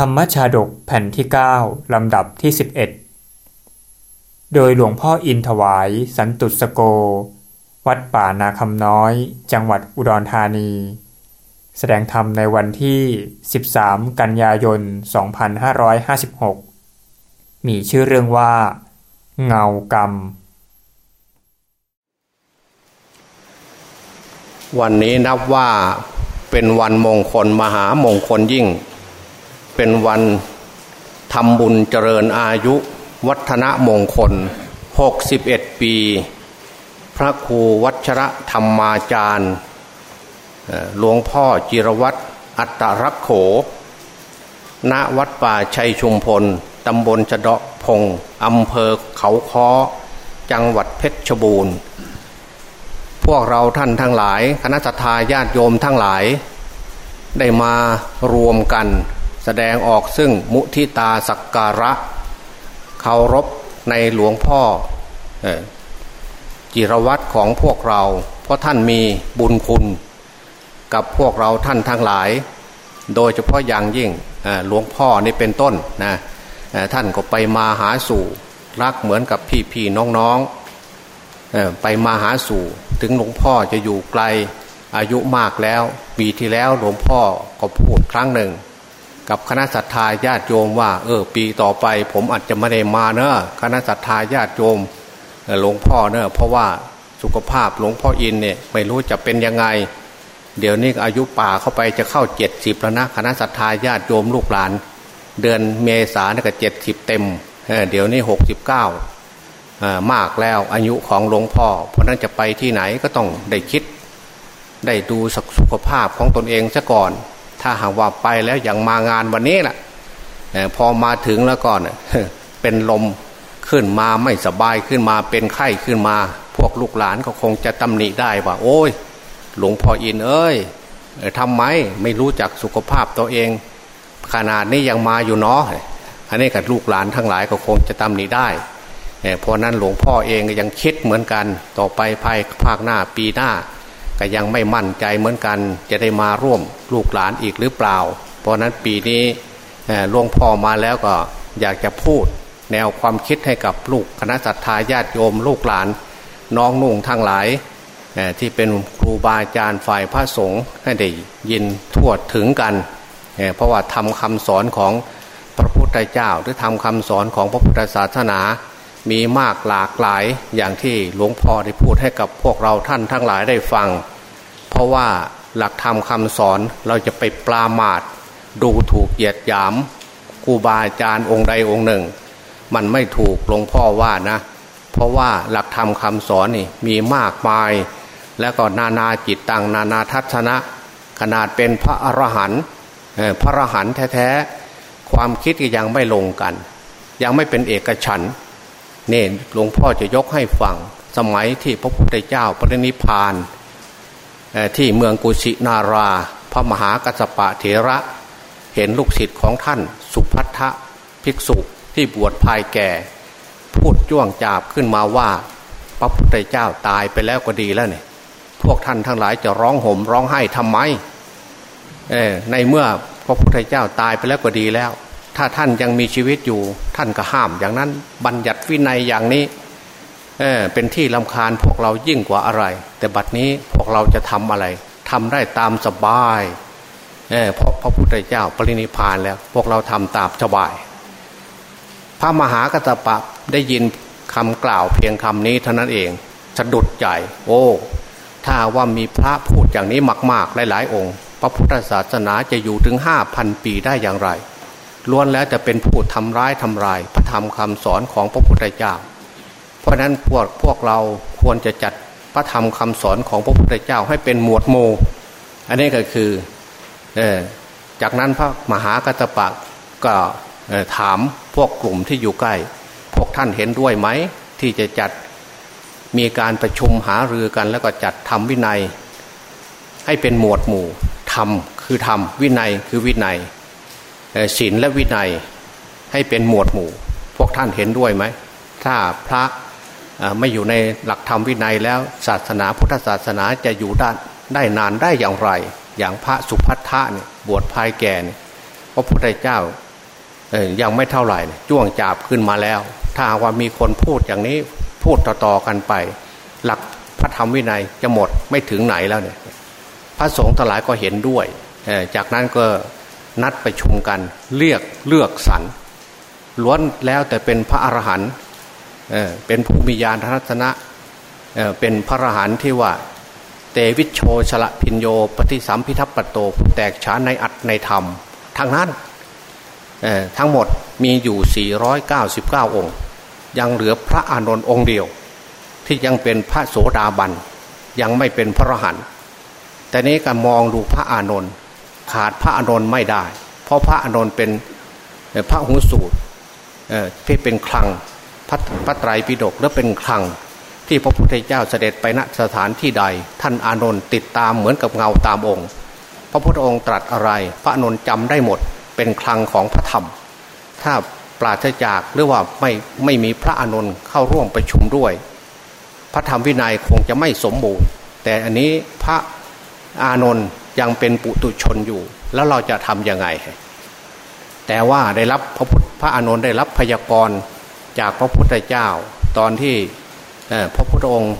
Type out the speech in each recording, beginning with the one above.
ธรรมชาดกแผ่นที่ 9 ลำดับที่ 11 โดยหลวงพ่ออินถวายสันตุสโก วัดป่านาคำน้อย จังหวัดอุดรธานี แสดงธรรมในวันที่ 13 กันยายน 2556 มีชื่อเรื่องว่า เงากรรม วันนี้นับว่าเป็นวันมงคลมหามงคลยิ่ง เป็นวันทำบุญเจริญอายุ วัฒนมงคล 61 ปี พระครูวัชระธรรมาจารย์หลวงพ่อจิรวัตรอัตรักโข ณวัดป่าชัยชุมพล ตำบลจะดาะพงอำเภอเขาค้อ จังหวัดเพชรบูรณ์ พวกเราท่านทั้งหลาย คณะทาญาติโยมทั้งหลาย ได้มารวมกัน แสดงออกซึ่งมุทิตาสักการะเคารพในหลวงพ่อจิรวัตรของพวกเรา เพราะท่านมีบุญคุณกับพวกเราท่านทั้งหลาย โดยเฉพาะอย่างยิ่งหลวงพ่อนี่เป็นต้นนะท่านก็ไปมาหาสู่รักเหมือนกับพี่ๆน้องๆไปมาหาสู่ถึงหลวงพ่อจะอยู่ไกลอายุมากแล้ว ปีที่แล้วหลวงพ่อก็พูดครั้งหนึ่ง กับคณะสัตยาญาติโยมว่า เออ ปีต่อไป ผมอาจจะไม่ได้มาเนอะคณะสัตยาญาติโยมหลวงพ่อเนอะเพราะว่าสุขภาพหลวงพ่ออินเนี่ยไม่รู้จะเป็นยังไง เดี๋ยวนี้อายุป่าเข้าไปจะเข้าเจ็ดสิบแล้วนะคณะสัตยาญาติโยมลูกหลาน เดือนเมษาเนี่ยก็เจ็ดสิบเต็มเดี๋ยวนี้หกสิบเก้ามากแล้วอายุของหลวงพ่อ เพราะนั้นจะไปที่ไหนก็ต้องได้คิด ได้ดูสุขภาพของตนเองซะก่อน ถ้าหากว่าไปแล้วอย่างมางานวันนี้แหละพอมาถึงแล้วก่อนเป็นลมขึ้นมาไม่สบายขึ้นมาเป็นไข้ขึ้นมา พวกลูกหลานก็คงจะตำหนิได้ว่า โอ้ย หลวงพ่ออินเอ้ยทำไมไม่รู้จักสุขภาพตัวเอง ขนาดนี้ยังมาอยู่เนาะอันนี้กับลูกหลานทั้งหลายก็คงจะตำหนิได้เพราะนั้นหลวงพ่อเองก็ยังคิดเหมือนกันต่อไปภายภาคหน้าปีหน้า ก็ยังไม่มั่นใจเหมือนกัน จะได้มาร่วมลูกหลานอีกหรือเปล่า เพราะนั้นปีนี้หลวงพ่อมาแล้วก็อยากจะพูดแนวความคิดให้กับลูกคณะสัตยาญาติโยมลูกหลาน น้องนุ่งทั้งหลายที่เป็นครูบาอาจารย์ฝ่ายพระสงฆ์ให้ได้ยินทั่วถึงกัน เพราะว่าทำคำสอนของพระพุทธเจ้า หรือทำคำสอนของพระพุทธศาสนา มีมากหลากหลายอย่างที่หลวงพ่อได้พูดให้กับพวกเราท่านทั้งหลายได้ฟัง เพราะว่าหลักธรรมคำสอนเราจะไปปลามาดดูถูกเหยียดหยามครูบาอาจารย์องค์ใดองค์หนึ่ง มันไม่ถูกหลวงพ่อว่านะ เพราะว่าหลักธรรมคำสอนนี่มีมากมาย แล้วก็นานาจิตตังนานาทัศนะ ขนาดเป็นพระอรหันต์พระอรหันต์แท้ๆความคิดก็ยังไม่ลงกัน ยังไม่เป็นเอกฉันท์ นี่หลวงพ่อจะยกให้ฟังสมัยที่พระพุทธเจ้าปรินิพานที่เมืองกุชินารา พระมหากัสปะเถระ เห็นลูกศิษย์ของท่าน สุพัทธะภิกษุที่บวชภายแก่ พูดจ้วงจาบขึ้นมาว่า พระพุทธเจ้าตายไปแล้วก็ดีแล้วเนี่ยพวกท่านทั้งหลายจะร้องห่มร้องไห้ทำไมในเมื่อพระพุทธเจ้าตายไปแล้วก็ดีแล้ว ถ้าท่านยังมีชีวิตอยู่ ท่านก็ห้ามอย่างนั้นบัญญัติวินัยอย่างนี้เออเป็นที่ลำคาญพวกเรายิ่งกว่าอะไร แต่บัดนี้พวกเราจะทำอะไรทำได้ตามสบายเออเพราะพระพุทธเจ้าปรินิพานแล้ว พวกเราทำตามสบาย พระมหากัตปะได้ยินคำกล่าวเพียงคำนี้เท่านั้นเองสะดุดใจโอ้ถ้าว่ามีพระพูดอย่างนี้มาก ๆ หลาย ๆ องค์ พระพุทธศาสนาจะอยู่ถึงห้าพันปีได้อย่างไร ล้วนแล้วจะเป็นผู้ทำร้ายทำลาย พระธรรมคำสอนของพระพุทธเจ้า เพราะนั้นพวกพวกเราควรจะจัดพระธรรมคำสอนของพระพุทธเจ้าให้เป็นหมวดโม อันนี้ก็คือเอจากนั้นพระมหากัตปะก็ถามพวกกลุ่มที่อยู่ใกล้ พวกท่านเห็นด้วยไหม ที่จะจัดมีการประชุมหารือกัน แล้วก็จัดทำวินัย ให้เป็นหมวดหมู่ธรรมคือธรรมวินัยคือวินัย ศีลและวินัยให้เป็นหมวดหมู่ พวกท่านเห็นด้วยไหม ถ้าพระไม่อยู่ในหลักธรรมวินัยแล้วศาสนาพุทธศาสนาจะอยู่ได้ได้นานได้อย่างไร อย่างพระสุพัทธะเนี่ยบวชภายแก่เนี่ยพระพุทธเจ้ายังไม่เท่าไหร่จ้วงจับขึ้นมาแล้ว ถ้าว่ามีคนพูดอย่างนี้พูดต่อๆกันไป หลักพระธรรมวินัยจะหมดไม่ถึงไหนแล้วเนี่ยพระสงฆ์ทั้งหลายก็เห็นด้วย จากนั้นก็ นัดไปชุมกันเรียกเลือกสรรล้วนแล้วแต่เป็นพระอรหันต์เป็นผู้มีญาณทัศนะเป็นพระอรหันต์ที่ว่าเตวิชโชชละพินโยปฏิสัมพิทัปปโตผู้แตกฉานในอัตในธรรมทางนั้นทั้งหมดมีอยู่ 499 องค์ ยังเหลือพระอานนท์องค์เดียว ที่ยังเป็นพระโสดาบันยังไม่เป็นพระอรหันต์แต่นี้การมองดูพระอานนท์ ขาดพระอานนท์ไม่ได้ เพราะพระอานนท์เป็นพระหูสูตรที่เป็นคลังพระพระไตรปิฎกและเป็นคลังที่พระพุทธเจ้าเสด็จไปณสถานที่ใด ท่านอานนท์ติดตามเหมือนกับเงาตามองค์ พระพุทธองค์ตรัสอะไร พระอานนท์จำได้หมดเป็นคลังของพระธรรม ถ้าปราศจากหรือว่าไม่ไม่มีพระอานนท์เข้าร่วมประชุมด้วย พระธรรมวินัยคงจะไม่สมบูรณ์ แต่อันนี้พระอานนท์ ยังเป็นปุตุชนอยู่ แล้วเราจะทำยังไง แต่ว่าได้รับพระพุทธพระอานนท์ได้รับพยากรณ์จากพระพุทธเจ้า ตอนที่พระพุทธองค์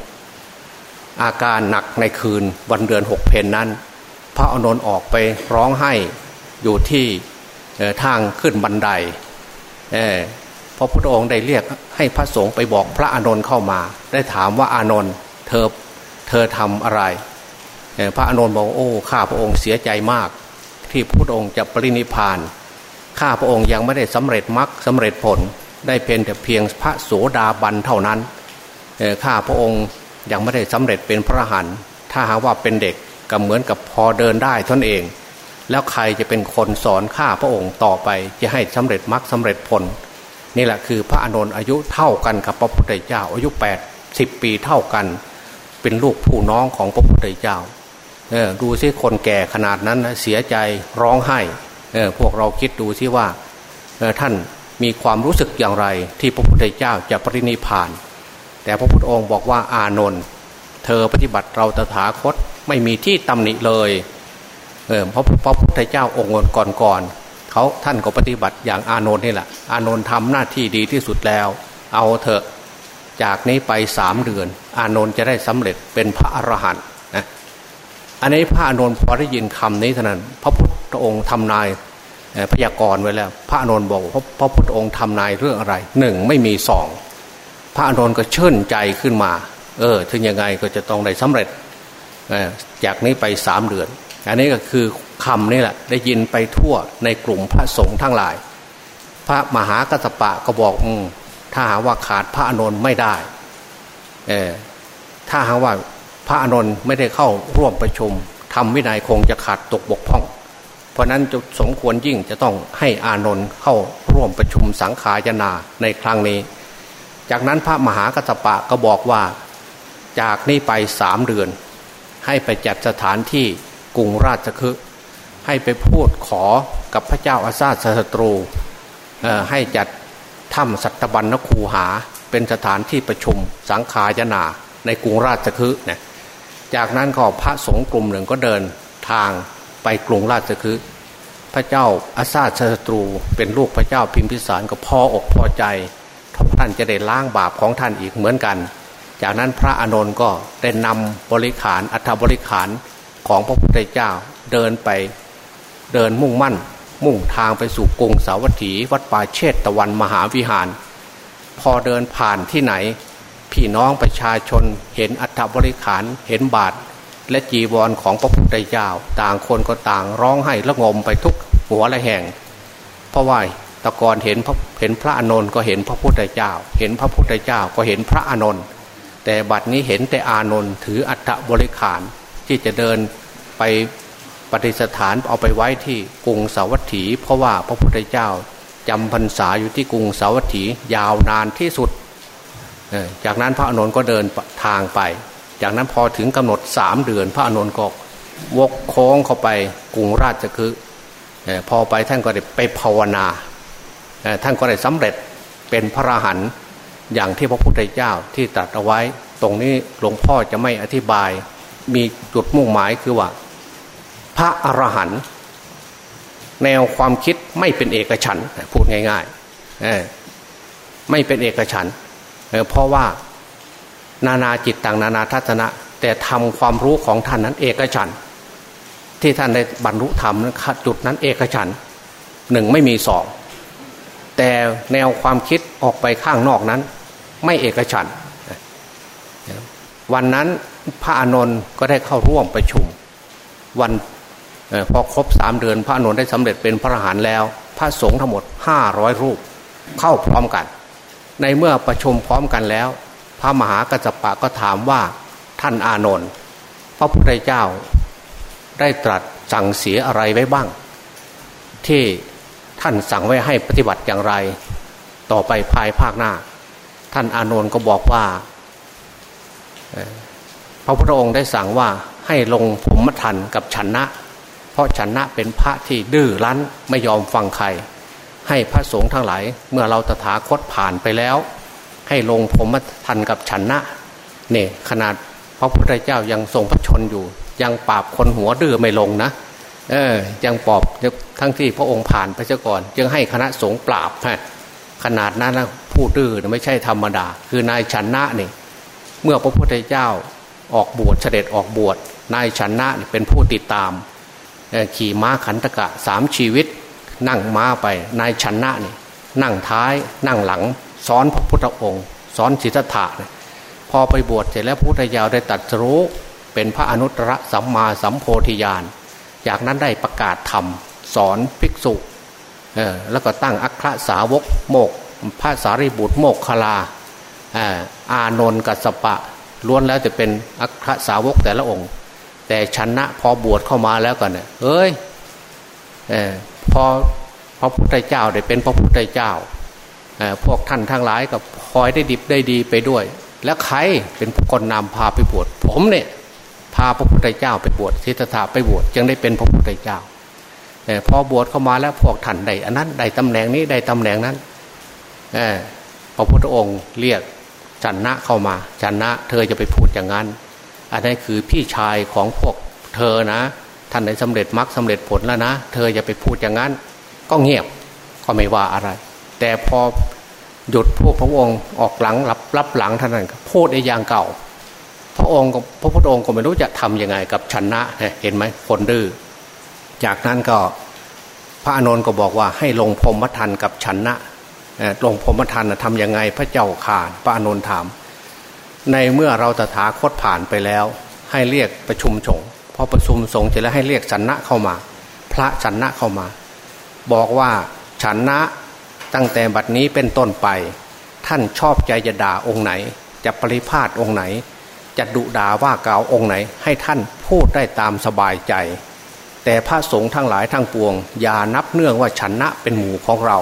อาการหนักในคืนวันเดือนหกเพนนั้น พระอานนท์ออกไปร้องไห้อยู่ที่ทางขึ้นบันไดพระพุทธองค์ได้เรียกให้พระสงฆ์ไปบอกพระอานนท์เข้ามา ได้ถามว่าอานนท์เธอเธอทำอะไร พระอานนท์บอกโอ้ข้าพระองค์เสียใจมาก ที่พระพุทธองค์จะปรินิพาน ข้าพระองค์ยังไม่ได้สำเร็จมรรคสำเร็จผลได้เพียงแต่เพียงพระโสดาบันเท่านั้นข้าพระองค์ยังไม่ได้สำเร็จเป็นพระหันถ้าหาว่าเป็นเด็กก็เหมือนกับพอเดินได้ทนเอง แล้วใครจะเป็นคนสอนข้าพระองค์ต่อไปจะให้สำเร็จมรรคสาเร็จผลนี่แหละคือพระอานนท์อายุเท่ากันกับพระพุทธเจ้าอายุ8ปดสิบปีเท่ากัน เป็นลูกผู้น้องของพระพุทธเจ้า ดูซิคนแก่ขนาดนั้นเสียใจร้องไห้พวกเราคิดดูซิว่าท่านมีความรู้สึกอย่างไรที่พระพุทธเจ้าจะปรินิพาน แต่พระพุทธองค์บอกว่าอานนท์เธอปฏิบัติเราตถาคตไม่มีที่ตำหนิเลยเออพราะพระพุทธเจ้าองค์ก่อนๆเขาท่านก็ปฏิบัติอย่างอานนท์นี่แหละอานนท์ทำหน้าที่ดีที่สุดแล้ว เอาเถอะจากนี้ไปสามเดือน อานนท์จะได้สำเร็จเป็นพระอรหันต์ อันนี้พระอานนพอได้ยินคำนี้เท่านั้น พระพุทธองค์ทำนายพยากรณ์ไว้แล้ว พระอานนบอกพระพระพุทธองค์ทำนายเรื่องอะไรหนึ่งไม่มีสองพระอานนก็เชื่นใจขึ้นมา เออ ถึงยังไงก็จะต้องได้สำเร็จจากนี้ไปสามเดือน อันนี้ก็คือคำนี่แหละ ได้ยินไปทั่วในกลุ่มพระสงฆ์ทั้งหลาย พระมหากัสปะก็บอกอถ้าหาว่าขาดพระอานนไม่ได้ เออถ้าหาว่า พระอานนไม่ได้เข้าร่วมประชุมทำวินัยคงจะขาดตกบกพร่อง เพราะนั้นจะสมควรยิ่งจะต้องให้อานนท์เข้าร่วมประชุมสังขายนาในครั้งนี้ จากนั้นพระมหากัสปะก็บอกว่าจากนี้ไปสามเดือน ให้ไปจัดสถานที่กรุงราชคฤห์ให้ไปพูดขอกับพระเจ้าอาซาสตรูให้จัดถ้ำสัตบัญนคูหาเป็นสถานที่ประชุมสังขายนาในกรุงราชคฤห์เนี่ย จากนั้นก็พระสงฆ์กลุ่มหนึ่งก็เดินทางไปกรุงราชคฤห์พระเจ้าอาซาสตรูเป็นลูกพระเจ้าพิมพิสารก็พออกพอใจท่านจะได้ล้างบาปของท่านอีกเหมือนกัน จากนั้นพระอานนท์ก็ได้นำบริขารอัฐบริขารของพระพุทธเจ้าเดินไปเดินมุ่งมั่น มุ่งทางไปสู่กรุงสาวัตถี วัดป่าเชตตะวันมหาวิหาร พอเดินผ่านที่ไหน พี่น้องประชาชน เห็นอัฐบริขารเห็นบาท และจีวรของพระพุทธเจ้า ต่างคนก็ต่างร้องไห้ละงมไปทุกหัวละแห่ง เพราะว่าตะกอนเห็นพระเห็นพระอนนท์ก็เห็นพระพุทธเจ้า เห็นพระพุทธเจ้าก็เห็นพระอนนท์แต่บัดนี้เห็นแต่อานนท์ถืออัฐบริขารที่จะเดินไปปฏิสถานเอาไปไว้ที่กรุงสาวัตถี เพราะว่าพระพุทธเจ้าจำพรรษาอยู่ที่กรุงสาวัตถียาวนานที่สุด จากนั้นพระอานนก็เดินทางไป จากนั้นพอถึงกำหนดสามเดือน พระอานนก็วกโค้งเข้าไปกรุงราชคือพอไปท่านก็ได้ไปภาวนาท่านก็ได้สำเร็จเป็นพระอรหันต์อย่างที่พระพุทธเจ้าที่ตรัสเอาไว้ ตรงนี้หลวงพ่อจะไม่อธิบาย มีจุดมุ่งหมายคือว่า พระอรหันต์แนวความคิดไม่เป็นเอกฉันพูดง่ายๆไม่เป็นเอกฉัน เพราะว่านานาจิตต่างนานาทัศนะ แต่ทำความรู้ของท่านนั้นเอกฉัน ที่ท่านได้บรรลุธรรมนั้นจุดนั้นเอกฉันหนึ่งไม่มีสองแต่แนวความคิดออกไปข้างนอกนั้น ไม่เอกฉันวันนั้นพระอานนท์ก็ได้เข้าร่วมประชุม วันพอครบสามเดือนพระอานนท์ได้สำเร็จเป็นพระอรหันต์แล้ว พระสงฆ์ทั้งหมดห้าร้อยรูป เข้าพร้อมกัน ในเมื่อประชุมพร้อมกันแล้ว พระมหากัจจปะก็ถามว่าท่านอานนท์พระพุทธเจ้าได้ตรัสสั่งเสียอะไรไว้บ้าง ที่ท่านสั่งไว้ให้ปฏิบัติอย่างไร ต่อไปภายภาคหน้า ท่านอานนท์ก็บอกว่า พระพุทธองค์ได้สั่งว่าให้ลงภูมิทันกับชนะ เพราะชนะเป็นพระที่ดื้อรั้นไม่ยอมฟังใคร ให้พระสงฆ์ทั้งหลาย เมื่อเราตถาคตผ่านไปแล้ว ให้ลงภูมิทันกับชนนะเนี่ยขนาดพระพุทธเจ้ายังทรงพระชนอยู่ ยังปราบคนหัวดื้อไม่ลงนะเออยังปอบทั้งที่พระองค์ผ่านไปซะก่อนยังให้คณะสงฆ์ปราบฮะขนาดนั้นนะผู้ดื้อไม่ใช่ธรรมดา คือนายชนนะนี่เมื่อพระพุทธเจ้าออกบวชเสด็จออกบวชนายชนะเป็นผู้ติดตามขี่ม้าขันตกะสามชีวิต นั่งม้าไปนายชนะนี่นั่งท้ายนั่งหลังซ้อนพระพุทธองค์ซ้อนสิทธัตถะพอไปบวชเสร็จแล้วพุทธยาวได้ตัดรู้เป็นพระอนุตตรสัมมาสัมโพธิญาณจากนั้นได้ประกาศธรรม สอนภิกษุแล้วก็ตั้งอัครสาวกโมกพระสารีบุตรโมกคลาอานนท์กัสปะล้วนแล้วจะเป็นอัครสาวกแต่ละองค์ แต่ชนะพอบวชเข้ามาแล้วกันเนี่ยเอ้ย พอพระพุทธเจ้าได้เป็นพระพุทธเจ้าพวกท่านทั้งหลายกับคอยได้ดิบได้ดีไปด้วย แล้วใครเป็นคนนำพาไปบวชผมเนี่ยพาพระพุทธเจ้าไปบวชทิฏฐาไปบวชจึงได้เป็นพระพุทธเจ้าพอบวชเข้ามาแล้วพวกท่านใดอันนั้นใดตำแหน่งนี้ใดตำแหน่งนั้นพระพุทธองค์เรียกจันนะเข้ามาจันนะ เธอจะไปพูดอย่างนั้น อันนี้คือพี่ชายของพวกเธอนะ ท่านได้สำเร็จมรรคสาเร็จผลแล้วนะ เธอจะไปพูดอย่างนั้น ก็เงียบก็ไม่ว่าอะไร แต่พอหยุดพวกพระองค์ออกหลังรับรับหลังท่านนั้นพูดในอย่างเก่า พระองค์พระพุทธองค์ก็ไม่รู้จะทํำยังไงกับชนะเห็นไหมคนดื้อจากนั้นก็พระอานนท์ก็บอกว่าให้ลงพรมทันกับชนะลงพรมทานทำยังไงพระเจ้าข่านพระอนุนถาม ในเมื่อเราตถาคตผ่านไปแล้ว ให้เรียกประชุมสงฆ์ พอประชุมสงฆ์เสร็จแล้วให้เรียกชันนะเข้ามา พระชันนะเข้ามา บอกว่าชันนะตั้งแต่บัดนี้เป็นต้นไป ท่านชอบใจจะด่าองค์ไหน จะปริพาทองค์ไหน จะดุด่าว่ากล่าวองค์ไหน ให้ท่านพูดได้ตามสบายใจ แต่พระสงฆ์ทั้งหลายทั้งปวง อย่านับเนื่องว่าชันนะเป็นหมู่ของเรา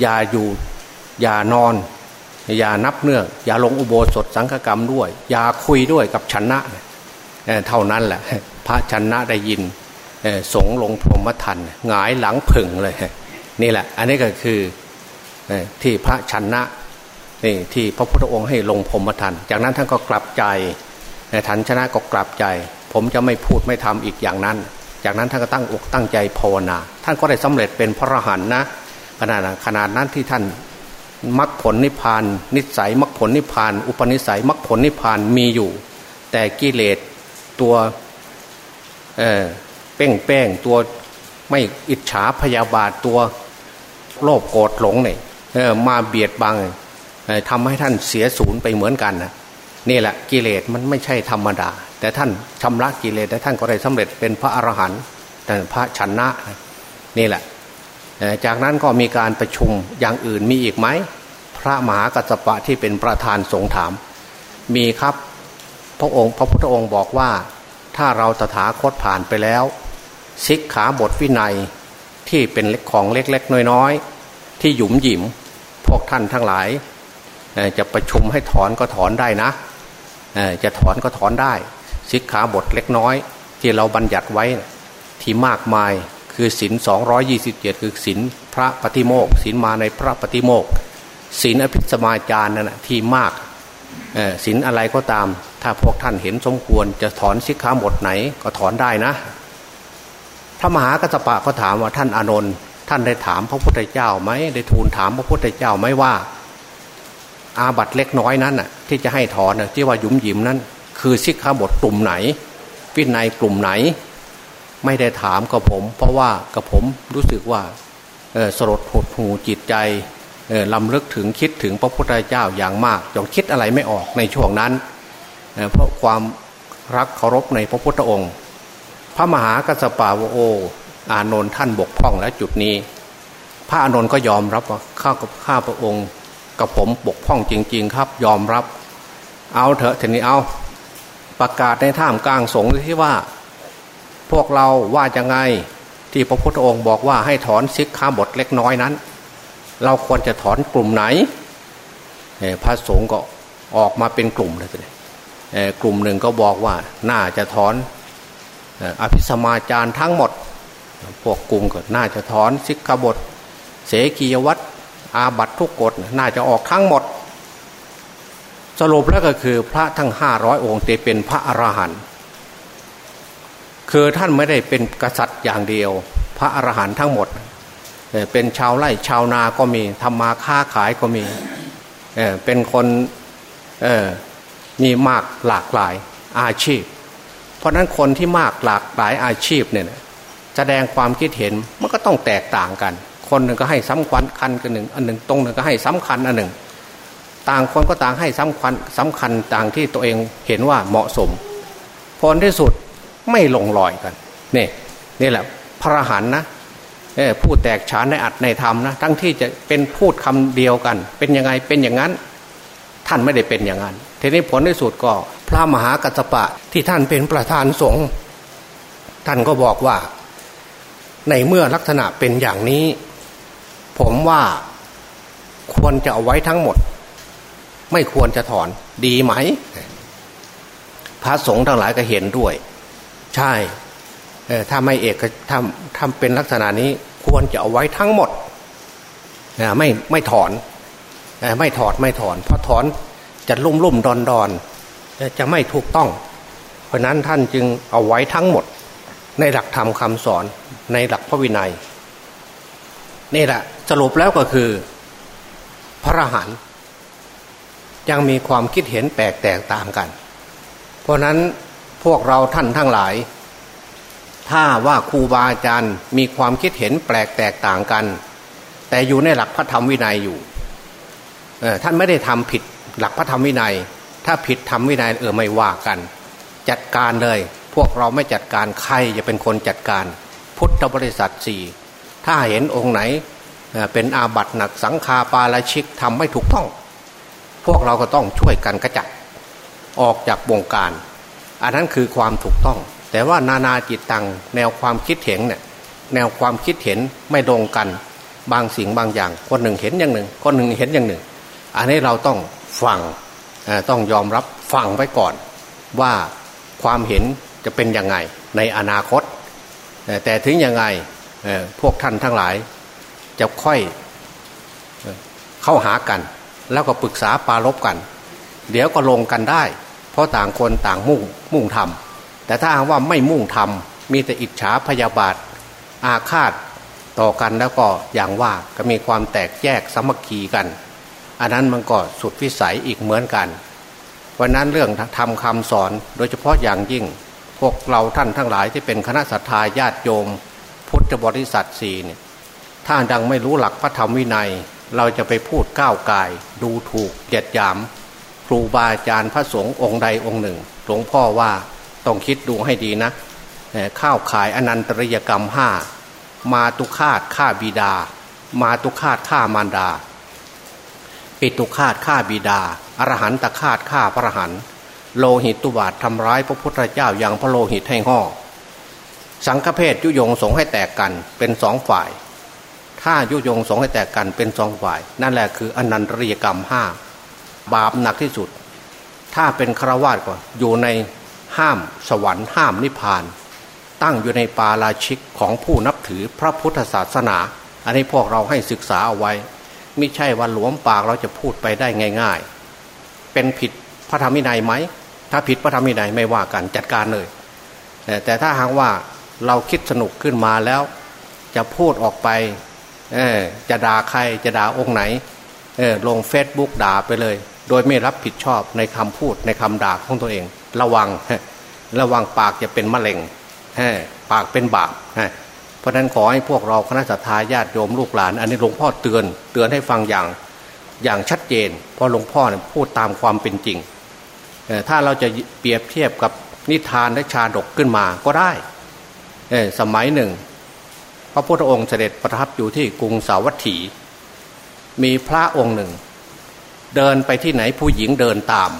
อย่าอยู่อย่านอนอย่านับเนื่อง อย่าลงอุโบสถสังฆกรรมด้วย อย่าคุยด้วยกับชนะ เท่านั้นแหละ พระชนะได้ยินสงลงพรหมทันหงายหลังผึ่งเลยนี่แหละ อันนี้ก็คือที่พระชนะนี่ที่พระพุทธองค์ให้ลงพรหมทันจากนั้นท่านก็กลับใจทันชนะก็กลับใจ ผมจะไม่พูดไม่ทำอีกอย่างนั้น จากนั้นท่านก็ตั้งอกตั้งใจภาวนา ท่านก็ได้สำเร็จเป็นพระอรหันต์นะขนาดขนาดนั้นที่ท่านมรรคผลนิพพาน นิสัยมรรคผลนิพพาน อุปนิสัยมรรคผลนิพพานมีอยู่ แต่กิเลส ตัวเออเป้งแป้งตัวไม่อิจฉาพยาบาทตัวโลภโกรธหลงเนี่ยมาเบียดบังทำให้ท่านเสียศูนย์ไปเหมือนกันนะนี่แหละกิเลสมันไม่ใช่ธรรมดา แต่ท่านชำระกิเลสแต่ท่านก็ได้สำเร็จเป็นพระอรหันต์แต่พระชนะนี่แหละ จากนั้นก็มีการประชุมอย่างอื่นมีอีกไหมพระมหากัสสปะที่เป็นประธานสงถาม มีครับ พระองค์ พระพุทธองค์บอกว่าถ้าเราตถาคตผ่านไปแล้วสิกขาบทวินัยที่เป็นของเล็กๆน้อยๆที่หยุมหยิมพวกท่านทั้งหลาย จะประชุมให้ถอนก็ถอนได้นะจะถอนก็ถอนได้สิกขาบทเล็กน้อย ที่เราบัญญัติไว้ที่มากมายคือศินสองร้อยี่สิบเจ็ดคือศินพระปฏิโมกศินมาในพระปฏิโมกศินอภิสมาจารนั่นนะที่มากศินอะไรก็ตาม ถ้าพวกท่านเห็นสมควรจะถอนสิกขาหมดไหนก็ถอนได้นะ พระมหากัสปะก็ถามว่าท่านอานนท์ท่านได้ถามพระพุทธเจ้าไหมได้ทูลถามพระพุทธเจ้าไหมว่า อาบัตเล็กน้อยนั้นน่ะ ที่จะให้ถอนที่ว่ายุ่มยิมนั้น คือสิกขาบทกลุ่มไหนวินัยกลุ่มไหน ไม่ได้ถามกับผม เพราะว่ากับผมรู้สึกว่าสลดหดหูจิตใจลำลึกถึงคิดถึงพระพุทธเจ้าอย่างมากจนคิดอะไรไม่ออกในช่วงนั้น เพราะความรักเคารพในพระพุทธองค์ พระมหากัสปาวโอ อานนท์ท่านบกพร่องและจุดนี้ พระอานนท์ก็ยอมรับว่าข้ากับข้าพระองค์ กับผมบกพร่องจริง ๆ ครับยอมรับ เอาเถอะทีนี้เอาประกาศในท่ามกลางสงฆ์ที่ว่า พวกเราว่าจะไงที่พระพุทธองค์บอกว่าให้ถอนซิกขาบทเล็กน้อยนั้น เราควรจะถอนกลุ่มไหนพระสงฆ์ก็ออกมาเป็นกลุ่มเลย กลุ่มหนึ่งก็บอกว่าน่าจะถอนอภิสมาจารทั้งหมด พวกกลุ่มก็น่าจะถอนสิกขบท เสกียวัตรอาบัตทุกกฎน่าจะออกทั้งหมด สรุปแล้วก็คือพระทั้งห้าร้อยองค์จะเป็นพระอรหันต์คือท่านไม่ได้เป็นกษัตริย์อย่างเดียว พระอรหันต์ทั้งหมด เป็นชาวไร่ชาวนาก็มีทำมาค้าขายก็มี เป็นคน มีมากหลากหลายอาชีพ เพราะนั้นคนที่มากหลากหลายอาชีพเนี่ยแสดงความคิดเห็นมันก็ต้องแตกต่างกัน คนหนึ่งก็ให้สำคัญคันกันหนึ่งอันหนึ่งตรงหนึ่งก็ให้สำคัญอันหนึ่ง ต่างคนก็ต่างให้สำคัญสำคัญต่างที่ตัวเองเห็นว่าเหมาะสมผลที่สุดไม่ลงรอยกันนี่นี่แหละพระหันนะพูดแตกฉานในอัดในธรรมนะทั้งที่จะเป็นพูดคำเดียวกัน เป็นยังไงเป็นอย่างนั้น ท่านไม่ได้เป็นอย่างนั้นทีนี้ผลที่สุดก็พระมหากัสปะที่ท่านเป็นประธานสงฆ์ท่านก็บอกว่า ในเมื่อลักษณะเป็นอย่างนี้ ผมว่าควรจะเอาไว้ทั้งหมด ไม่ควรจะถอนดีไหม พระสงฆ์ทั้งหลายก็เห็นด้วย ใช่ถ้าไม่เอกทำทำเป็นลักษณะนี้ควรจะเอาไว้ทั้งหมดไม่ไม่ถอน ไม่ถอดไม่ถอน เพราะถอนจะลุ่มลุ่มดอนดอนจะไม่ถูกต้อง เพราะนั้นท่านจึงเอาไว้ทั้งหมด ในหลักธรรมคำสอนในหลักพระวินัยนี่แหละสรุปแล้วก็คือ พระหันยังมีความคิดเห็นแปลกแตกต่างกัน เพราะนั้นพวกเราท่านทั้งหลาย ถ้าว่าครูบาอาจารย์มีความคิดเห็นแปลกแตกต่างกัน แต่อยู่ในหลักพระธรรมวินัยอยู่ ท่านไม่ได้ทำผิดหลักพระธรรมวินัย ถ้าผิดธรรมวินัยเออไม่ว่ากัน จัดการเลย พวกเราไม่จัดการใครจะเป็นคนจัดการ พุทธบริษัทสี่ถ้าเห็นองค์ไหนเป็นอาบัติหนักสังฆาปาราชิกทำไม่ถูกต้อง พวกเราก็ต้องช่วยกันกระจัดออกจากวงการ อันนั้นคือความถูกต้อง แต่ว่านานาจิตตังแนวความคิดเห็นเนี่ยแนวความคิดเห็นไม่ตรงกัน บางสิ่งบางอย่าง คนหนึ่งเห็นอย่างหนึ่ง คนหนึ่งเห็นอย่างหนึ่ง อันนี้เราต้องฟังต้องยอมรับฟังไว้ก่อน ว่าความเห็นจะเป็นยังไงในอนาคต แต่ถึงยังไงพวกท่านทั้งหลาย จะค่อยเข้าหากัน แล้วก็ปรึกษาปารบกัน เดี๋ยวก็ลงกันได้ เพราะต่างคนต่างมุ่งมุ่งทำแต่ถ้าว่าไม่มุ่งทำมีแต่อิจฉาพยาบาท อาฆาตต่อกันแล้วก็อย่างว่าก็มีความแตกแยกสมัคคีกัน อันนั้นมันก็สุดวิสัยอีกเหมือนกัน วันนั้นเรื่องทำคำสอนโดยเฉพาะอย่างยิ่ง พวกเราท่านทั้งหลายที่เป็นคณะสัตยาญาติโยม พุทธบริษัทสี่เนี่ยถ้าดังไม่รู้หลักพระธรรมวินัย เราจะไปพูดก้าวกายดูถูกเหยียดหยาม ครูบาอาจารย์พระสงฆ์องค์ใดองค์หนึ่งหลวงพ่อว่าต้องคิดดูให้ดีนะข้าวขายอนันตริยกรรมห้ามาตุคาตฆ่าบิดา มาตุคาตฆ่ามารดา ปิตุคาตฆ่าบิดา อรหันตคาตฆ่าพระหันโลหิตตุบาททำร้ายพระพุทธเจ้าอย่างพระโลหิตให้ห่อสังฆเพศยุยงสงให้แตกกันเป็นสองฝ่าย ถ้ายุยงสงให้แตกกันเป็นสองฝ่าย นั่นแหละคืออนันตริยกรรมห้าบาปหนักที่สุด ถ้าเป็นฆราวาสก็อยู่ในห้ามสวรรค์ห้ามนิพพาน ตั้งอยู่ในปาราชิกของผู้นับถือพระพุทธศาสนา อันนี้พวกเราให้ศึกษาเอาไว้ ไม่ใช่ว่าหลวมปากเราจะพูดไปได้ง่าย ๆ เป็นผิดพระธรรมวินัยไหม ถ้าผิดพระธรรมวินัยไม่ว่ากันจัดการเลย แต่ถ้าหากว่าเราคิดสนุกขึ้นมาแล้ว จะพูดออกไปจะด่าใครจะด่าองค์ไหนลงเฟซบุ๊กด่าไปเลย โดยไม่รับผิดชอบในคำพูดในคำด่าของตัวเอง ระวัง ระวังปากจะเป็นมะเร็งปากเป็นบาป ราะนั้นขอให้พวกเราคณะสัตยาญาติโยมลูกหลาน อันนี้หลวงพ่อเตือนเตือนให้ฟังอย่างอย่างชัดเจน เพราะหลวงพ่อเนี่ยพูดตามความเป็นจริง ถ้าเราจะเปรียบเทียบกับนิทานและชาดกขึ้นมาก็ได้สมัยหนึ่ง พระพุทธองค์เสด็จประทับอยู่ที่กรุงสาวัตถี มีพระองค์หนึ่ง เดินไปที่ไหนผู้หญิงเดินตาม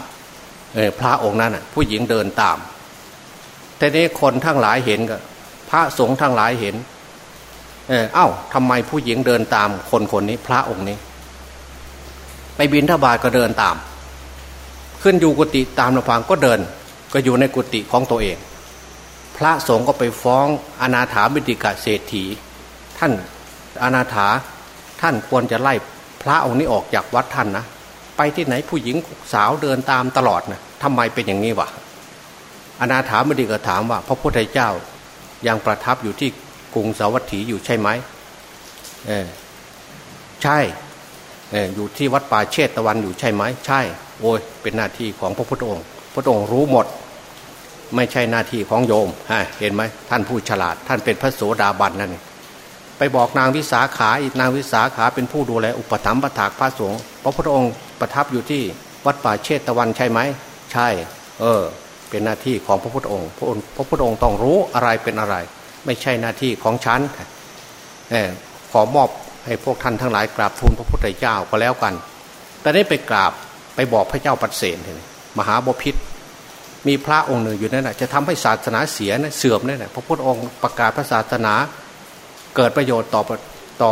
พระองค์นั้นผู้หญิงเดินตามแต่นี้คนทั้งหลายเห็นก็พระสงฆ์ทั้งหลายเห็น เออเอ้าทำไมผู้หญิงเดินตามคนคนนี้ พระองค์นี้ ไปบินทบาทก็เดินตาม ขึ้นอยู่กุฏิตามลำพังก็เดิน ก็อยู่ในกุฏิของตัวเอง พระสงฆ์ก็ไปฟ้องอนาถาบิดิกาเศรษฐี ท่านอนาถาท่านควรจะไล่พระองค์นี้ออกจากวัดท่านนะไปที่ไหนผู้หญิงสาวเดินตามตลอดนะทำไมเป็นอย่างนี้วะอนาถาบิดิกาถามว่า พระพุทธเจ้ายังประทับอยู่ที่ กรุงสาวัตถีอยู่ใช่ไหมเออใช่เอออยู่ที่วัดป่าเชตตะวันอยู่ใช่ไหมใช่ โอ้ยเป็นหน้าที่ของพระพุทธองค์ พระองค์รู้หมด ไม่ใช่หน้าที่ของโยมฮะเห็นไหมท่านผู้ฉลาด ท่านเป็นพระโสดาบันนั่นไปบอกนางวิสาขาอีกนางวิสาขาเป็นผู้ดูแลอุปถัมภ์ประถากพระสงฆ์พระพุทธองค์ประทับอยู่ที่วัดป่าเชตตะวันใช่ไหมใช่ เออ เป็นหน้าที่ของพระพุทธองค์ พระองค์พระพุทธองค์ต้องรู้อะไรเป็นอะไร ไม่ใช่หน้าที่ของฉันขอมอบให้พวกท่านทั้งหลายกราบทูลพระพุทธเจ้าก็แล้วกัน แต่นี้ไปกราบไปบอกพระเจ้าปัดเสนมหาบพิษมีพระองค์หนึ่งอยู่นั่นแหะจะทำให้ศาสนาเสียนะเสื่อมนั่นแหละพระพุทธองค์ประกาศพระศาสนา เกิดประโยชน์ต่อต่อ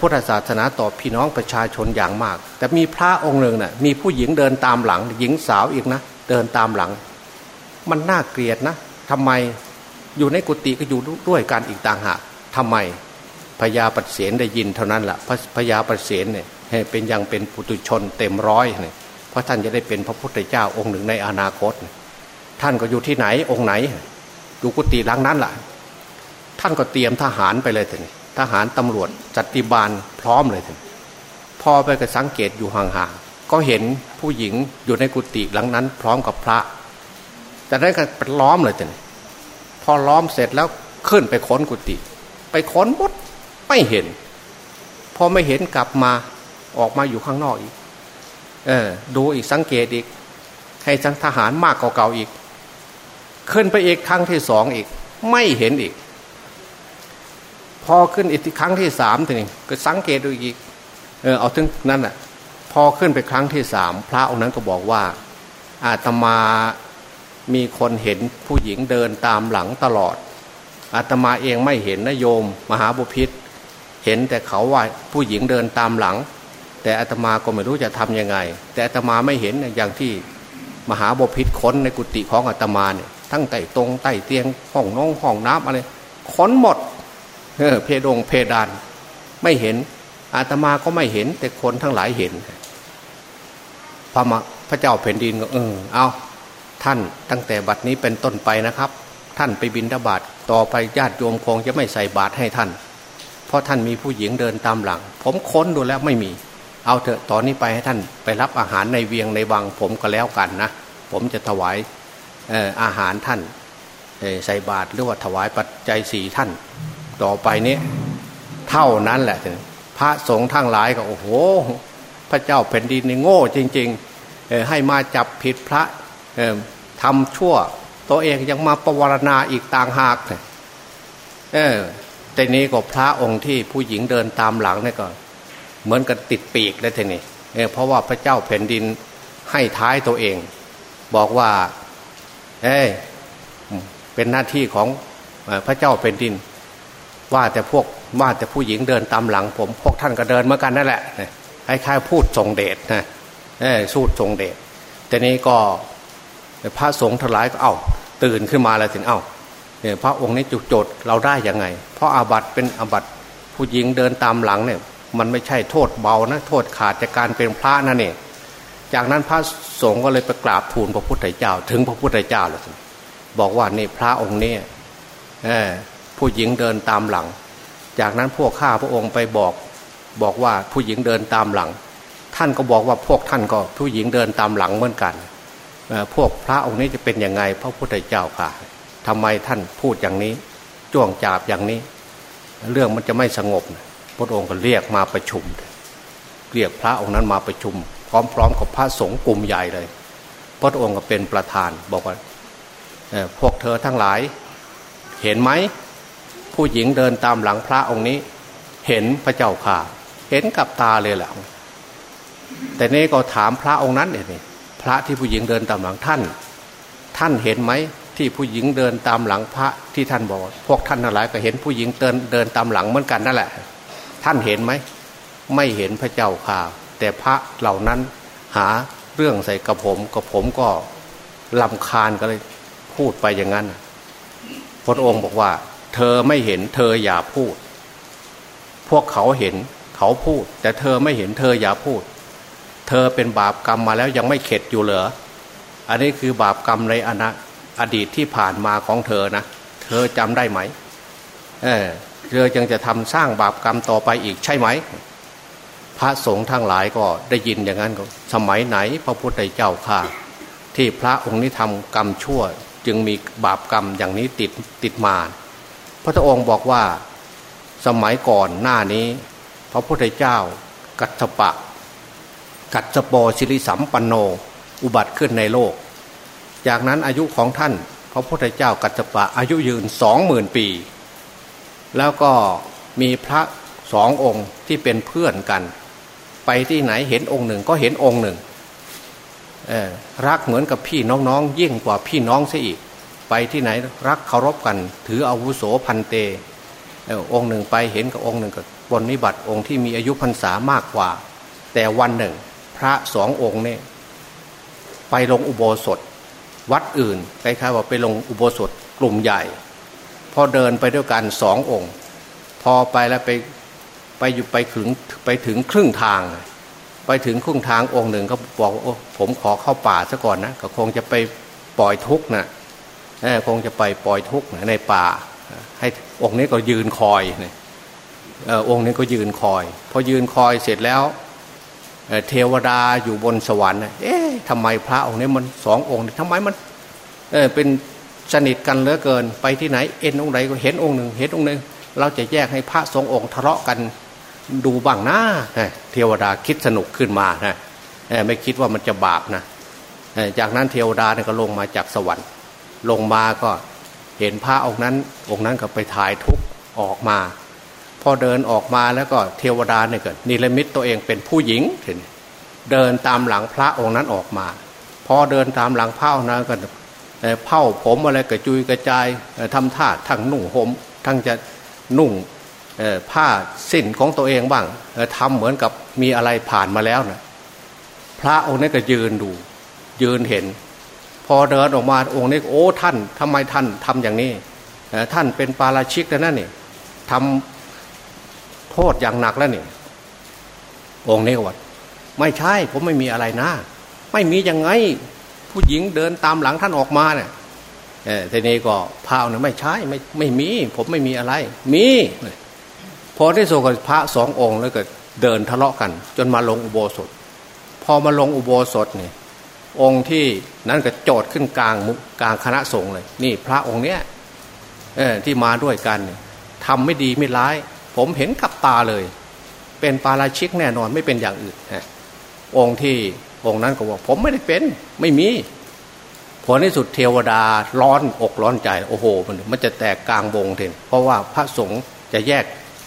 พุทธศาสนาต่อพี่น้องประชาชนอย่างมาก แต่มีพระองค์หนึ่งนะ่ะมีผู้หญิงเดินตามหลัง หญิงสาวอีกนะ เดินตามหลัง มันน่าเกลียดนะทำไม อยู่ในกุฏิก็อยู่ด้วยกันอีกต่างหากทำไมพญาปเสนได้ยินเท่านั้นแหละพญาปเสนเนี่ยเป็นยังเป็นปุตุชนเต็มร้อยเนี่ยเพราะท่านจะได้เป็นพระพุทธเจ้าองค์หนึ่งในอนาคต ท่านก็อยู่ที่ไหนองค์ไหนอยู่กุฏิหลังนั้นแหละท่านก็เตรียมทหารไปเลยท่านทหารตำรวจจัติบาลพร้อมเลยท่านพอไปก็สังเกตอยู่ห่างๆก็เห็นผู้หญิงอยู่ในกุฏิหลังนั้น พร้อมกับพระแต่นั้นก็ไปล้อมเลยจ้ะ พอล้อมเสร็จแล้วขึ้นไปค้นกุฏิไปค้นหมดไม่เห็น พอไม่เห็นกลับมาออกมาอยู่ข้างนอกอีก เออ ดูอีกสังเกตอีก ให้จังทหารมากกว่าเก่าอีก ขึ้นไปอีกครั้งที่สองอีก ไม่เห็นอีก พอขึ้นอีกครั้งที่สามทีนี้ก็สังเกตดูอีก เออเอาถึงนั่นแหะพอขึ้นไปครั้งที่สามพระองค์นั้นก็บอกว่า อาตมา มีคนเห็นผู้หญิงเดินตามหลังตลอดอาตมาเองไม่เห็นนะโยม มหาบุพิษเห็นแต่เขาว่าผู้หญิงเดินตามหลัง แต่อาตมาก็ไม่รู้จะทํำยังไง แต่อาตมาไม่เห็นอย่างที่มหาบุพิษค้นในกุฏิของอาตมาเนี่ยทั้งใต้ตรงใต้เตียงห้องน้องห้องน้ำอะไรค้นหมดเออเพดงเพดาน ไม่เห็นอาตมาก็ไม่เห็น แต่คนทั้งหลายเห็นพระพระเจ้าแผ่นดินก็เออเอา ท่านตั้งแต่บัดนี้เป็นต้นไปนะครับ ท่านไปบินทบาทต่อไปญาติโยมคงจะไม่ใส่บาตรให้ท่าน เพราะท่านมีผู้หญิงเดินตามหลัง ผมค้นดูแล้วไม่มี เอาเถอะตอนนี้ไปให้ท่านไปรับอาหารในเวียงในวังผมก็แล้วกันนะ ผมจะถวายอาหารท่านใส่บาตรหรือว่าถวายปัจจัยสี่ท่าน ต่อไปนี้เท่านั้นแหละพระสงฆ์ทั้งหลายก็โอ้โห พระเจ้าแผ่นดินนี่โง่จริง ๆให้มาจับผิดพระ ทำชั่ว ตัวเองยังมาประวรณาอีกต่างหากเออแต่นี้ก็พระองค์ที่ผู้หญิงเดินตามหลังนี่ก็ เหมือนกับติดปีกเลยทีนี้เเพราะว่าพระเจ้าแผ่นดินให้ท้ายตัวเอง บอกว่า เอ้เป็นหน้าที่ของพระเจ้าแผ่นดิน ว่าแต่พวกว่าแต่ผู้หญิงเดินตามหลัง ผม พวกท่านก็เดินเหมือนกันนั่นแหละคล้ายๆพูดทรงเดชนะสูดทรงเดชแต่นี้ก็ พระสงฆ์ทั้งหลายก็เอา้าตื่นขึ้นมาแล้วถึงเอา้าเนี่ยพระองค์นี้จุดโจทย์เราได้ยังไง เพราะอาบัติเป็นอาบัติผู้หญิงเดินตามหลังเนี่ยมันไม่ใช่โทษเบานะ โทษขาดจากการเป็นพระนั่นเองจากนั้นพระสงฆ์ก็เลยไปกราบทูลพระพุทธเจ้า ถึงพระพุทธเจ้าเลยบอกว่านี่พระองค์นี้ผู้หญิงเดินตามหลัง จากนั้นพวกข้าพระองค์ไปบอกบอกว่าผู้หญิงเดินตามหลัง ท่านก็บอกว่าพวกท่านก็ผู้หญิงเดินตามหลังเหมือนกัน พวกพระองค์นี้จะเป็นยังไงพระพุทธเจ้าค่ะทำไมท่านพูดอย่างนี้จ้วงจาบอย่างนี้ เรื่องมันจะไม่สงบพระองค์ก็เรียกมาประชุม เรียกพระองค์นั้นมาประชุม พร้อมๆกับพระสงฆ์กลุ่มใหญ่เลย พระองค์ก็เป็นประธานบอกว่าพวกเธอทั้งหลาย เห็นไหมผู้หญิงเดินตามหลังพระองค์นี้ เห็นพระเจ้าค่ะ เห็นกับตาเลยแหละแต่นี่ก็ถามพระองค์นั้นเนี่ย พระที่ผู้หญิงเดินตามหลังท่าน ท่านเห็นไหมที่ผู้หญิงเดินตามหลังพระที่ท่านบอก พวกท่านทั้งหลายก็เห็นผู้หญิงเดินเดินตามหลังเหมือนกันนั่นแหละ ท่านเห็นไหมไม่เห็นพระเจ้าข่าแต่พระเหล่านั้นหาเรื่องใส่กระผมกระผมก็ลำคาญก็เลยพูดไปอย่างนั้นพระองค์บอกว่า เธอไม่เห็นเธออย่าพูด พวกเขาเห็นเขาพูด แต่เธอไม่เห็นเธออย่าพูด เธอเป็นบาปกรรมมาแล้วยังไม่เข็ดอยู่เหรออันนี้คือบาปกรรมในอนาอดีตที่ผ่านมาของเธอนะ เธอจำได้ไหมเออเธอยังจะทำสร้างบาปกรรมต่อไปอีกใช่ไหม พระสงฆ์ทั้งหลายก็ได้ยินอย่างนั้นก็สมัยไหน พระพุทธเจ้าข่าที่พระองค์นี้ทำกรรมชั่ว จึงมีบาปกรรมอย่างนี้ติดติดมา พระองค์บอกว่าสมัยก่อนหน้านี้ พระพุทธเจ้ากัตปะ กัตปอชิริสัมปันโน อุบัติขึ้นในโลก จากนั้นอายุของท่าน พระพุทธเจ้ากัจจปะอายุยืนสองหมื่นปี แล้วก็มีพระสององค์ที่เป็นเพื่อนกัน ไปที่ไหนเห็นองค์หนึ่งก็เห็นองค์หนึ่งรักเหมือนกับพี่น้องๆยิ่งกว่าพี่น้องซะอีก ไปที่ไหนรักเคารพกัน ถืออาวุโสพันเตองค์หนึ่งไปเห็นกับองค์หนึ่งกับบนนิบัติองค์ที่มีอายุพรรษามากกว่า แต่วันหนึ่ง ระสององค์เนี่ยไปลงอุโบสถ วัดอื่นคล้ายๆว่าไปลงอุโบสถกลุ่มใหญ่ พอเดินไปด้วยกันสององค์ พอไปแล้วไปไปอยู่ไปถึงไปถึงครึ่งทาง ไปถึงครึ่งทางองค์หนึ่งก็บอกโอ้ผมขอเข้าป่าซะก่อนนะก็คงจะไปปล่อยทุกข์นะคงจะไปปล่อยทุกข์ในป่า ให้องค์นี้ก็ยืนคอยเนี่ยองค์นี้ก็ยืนคอย พอยืนคอยเสร็จแล้ว เทวดาอยู่บนสวรรค์เอ๊ะทำไมพระองค์นี้มันสององค์ทำไมมันเออเป็นสนิทกันเหลือเกิน ไปที่ไหนเอ็นองค์ไหนก็เห็นองค์หนึ่งเห็นองค์หนึ่งเราจะแยกให้พระสององค์ทะเลาะกันดูบ้างน้าเทวดาคิดสนุกขึ้นมานะไม่คิดว่ามันจะบาปนะจากนั้นเทวดาเนี่ยก็ลงมาจากสวรรค์ ลงมาก็เห็นพระองค์นั้นองค์นั้นก็ไปถ่ายทุกออกมา พอเดินออกมาแล้วก็เทวดาเนี่ยเก็นิรมิตตัวเองเป็นผู้หญิงเดินตามหลังพระองค์นั้นออกมา พอเดินตามหลังพระองค์นั้นก็เผ้าผมอะไรกระจุยกระจายทำท่าทั้งนุ่งห่มทั้งจะนุ่งผ้าสิ้นของตัวเองบ้างทำเหมือนกับมีอะไรผ่านมาแล้วนะพระองค์นี้ก็ยืนดู ยืนเห็น พอเดินออกมาองค์นี้โอ้ท่านทำไมท่านทำอย่างนี้ท่านเป็นปาราชิกแล้วนั่นนี่ทำ โทษอย่างหนักแล้วนี่องค์นี้ก็ว่าไม่ใช่ผมไม่มีอะไรนะ ไม่มียังไง ผู้หญิงเดินตามหลังท่านออกมาเนี่ยเออทีนี้ก็พระเนี่ยไม่ใช่ไม่ไม่มี ผมไม่มีอะไร มีพอที่สุดกับพระสององค์แล้วก็เดินทะเลาะกัน จนมาลงอุโบสถ พอมาลงอุโบสถเนี่ยองค์ที่นั้นก็โจดขึ้นกลางมุกลางคณะสงฆ์เลย นี่พระองค์เนี้ยเออที่มาด้วยกันทำไม่ดีไม่ร้าย ผมเห็นกับตาเลย เป็นปาราชิกแน่นอนไม่เป็นอย่างอื่นองค์ที่องค์นั้นก็บอกผมไม่ได้เป็นไม่มีผลในสุดเทวดาร้อนอกร้อนใจ โอ้โห มันมันจะแตกกลางวงเถนเพราะว่าพระสงฆ์จะแยก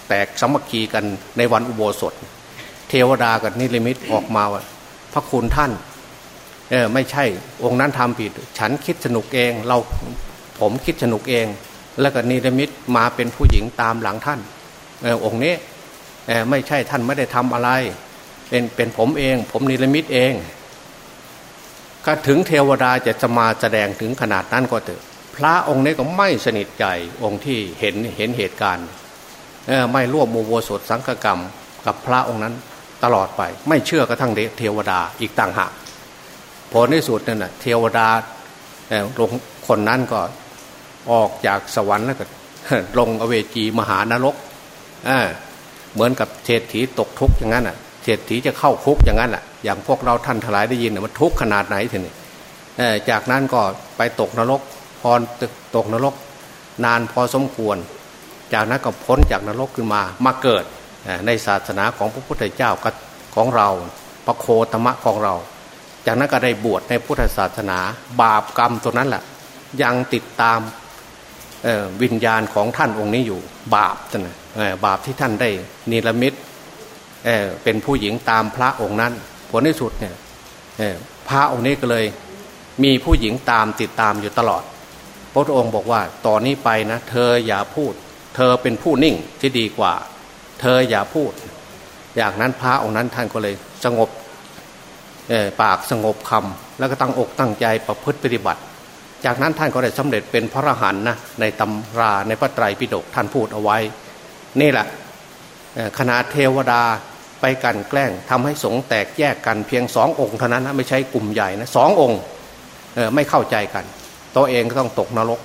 แตกสมัคคีกันในวันอุโบสถ เทวดากับนิรมิตออกมาว่าพระคุณท่านเออไม่ใช่องค์นั้นทำผิด ฉันคิดสนุกเอง เราผมคิดสนุกเอง แล้วก็นิรมิตมาเป็นผู้หญิงตามหลังท่าน องค์นี้ไม่ใช่ท่านไม่ได้ทำอะไร เป็นเป็นผมเอง ผมนิรมิตเองก็ถึงเทวดาจะจะมาแสดงถึงขนาดนั้นก็เถอะพระองค์นี้ก็ไม่สนิทใจองค์ที่เห็นเห็นเหตุการณ์ไม่ร่วมโมโวสดสังฆกรรม กับพระองค์นั้นตลอดไป ไม่เชื่อกระทั่งเทวดาอีกต่างหากผลในสุดนั่นนะเทวดาลงคนนั้นก็ออกจากสวรรค์แล้วก็ลงอเวจีมหานรก เหมือนกับเศรษฐีตกทุกข์อย่างนั้นอะเศรษฐีจะเข้าคุกอย่างนั้นอะ อย่างพวกเราท่านทลายได้ยินมันทุกข์ขนาดไหนทีนี้จากนั้นก็ไปตกนรกพอตกนรก นานพอสมควร จากนั้นก็พ้นจากนรกขึ้นมามาเกิดในศาสนาของพระพุทธเจ้าของเราพระโคตมะของเรา จากนั้นก็ได้บวชในพุทธศาสนา บาปกรรมตัวนั้นแหละยังติดตามวิญญาณของท่านองค์นี้อยู่บาปนะ บาปที่ท่านได้นิรมิตเเป็นผู้หญิงตามพระองค์นั้น ผลที่สุดเนี่ยพระองค์นี้ก็เลยมีผู้หญิงตามติดตามอยู่ตลอด พระองค์บอกว่าตอนนี้ไปนะเธออย่าพูด เธอเป็นผู้นิ่งที่ดีกว่า เธออย่าพูด อย่างนั้นพระองค์นั้นท่านก็เลยสงบปากสงบคำแล้วก็ตั้งอกตั้งใจประพฤติปฏิบัติ จากนั้นท่านก็ได้สำเร็จเป็นพระอรหันต์นะในตำราในพระไตรปิฎกท่านพูดเอาไว้ นี่แหละคณะเทวดาไปกันแกล้งทำให้สงแตกแยกกันเพียงสององค์เท่านั้นนะไม่ใช่กลุ่มใหญ่นะสององค์ไม่เข้าใจกัน ตัวเองก็ต้องตกนรก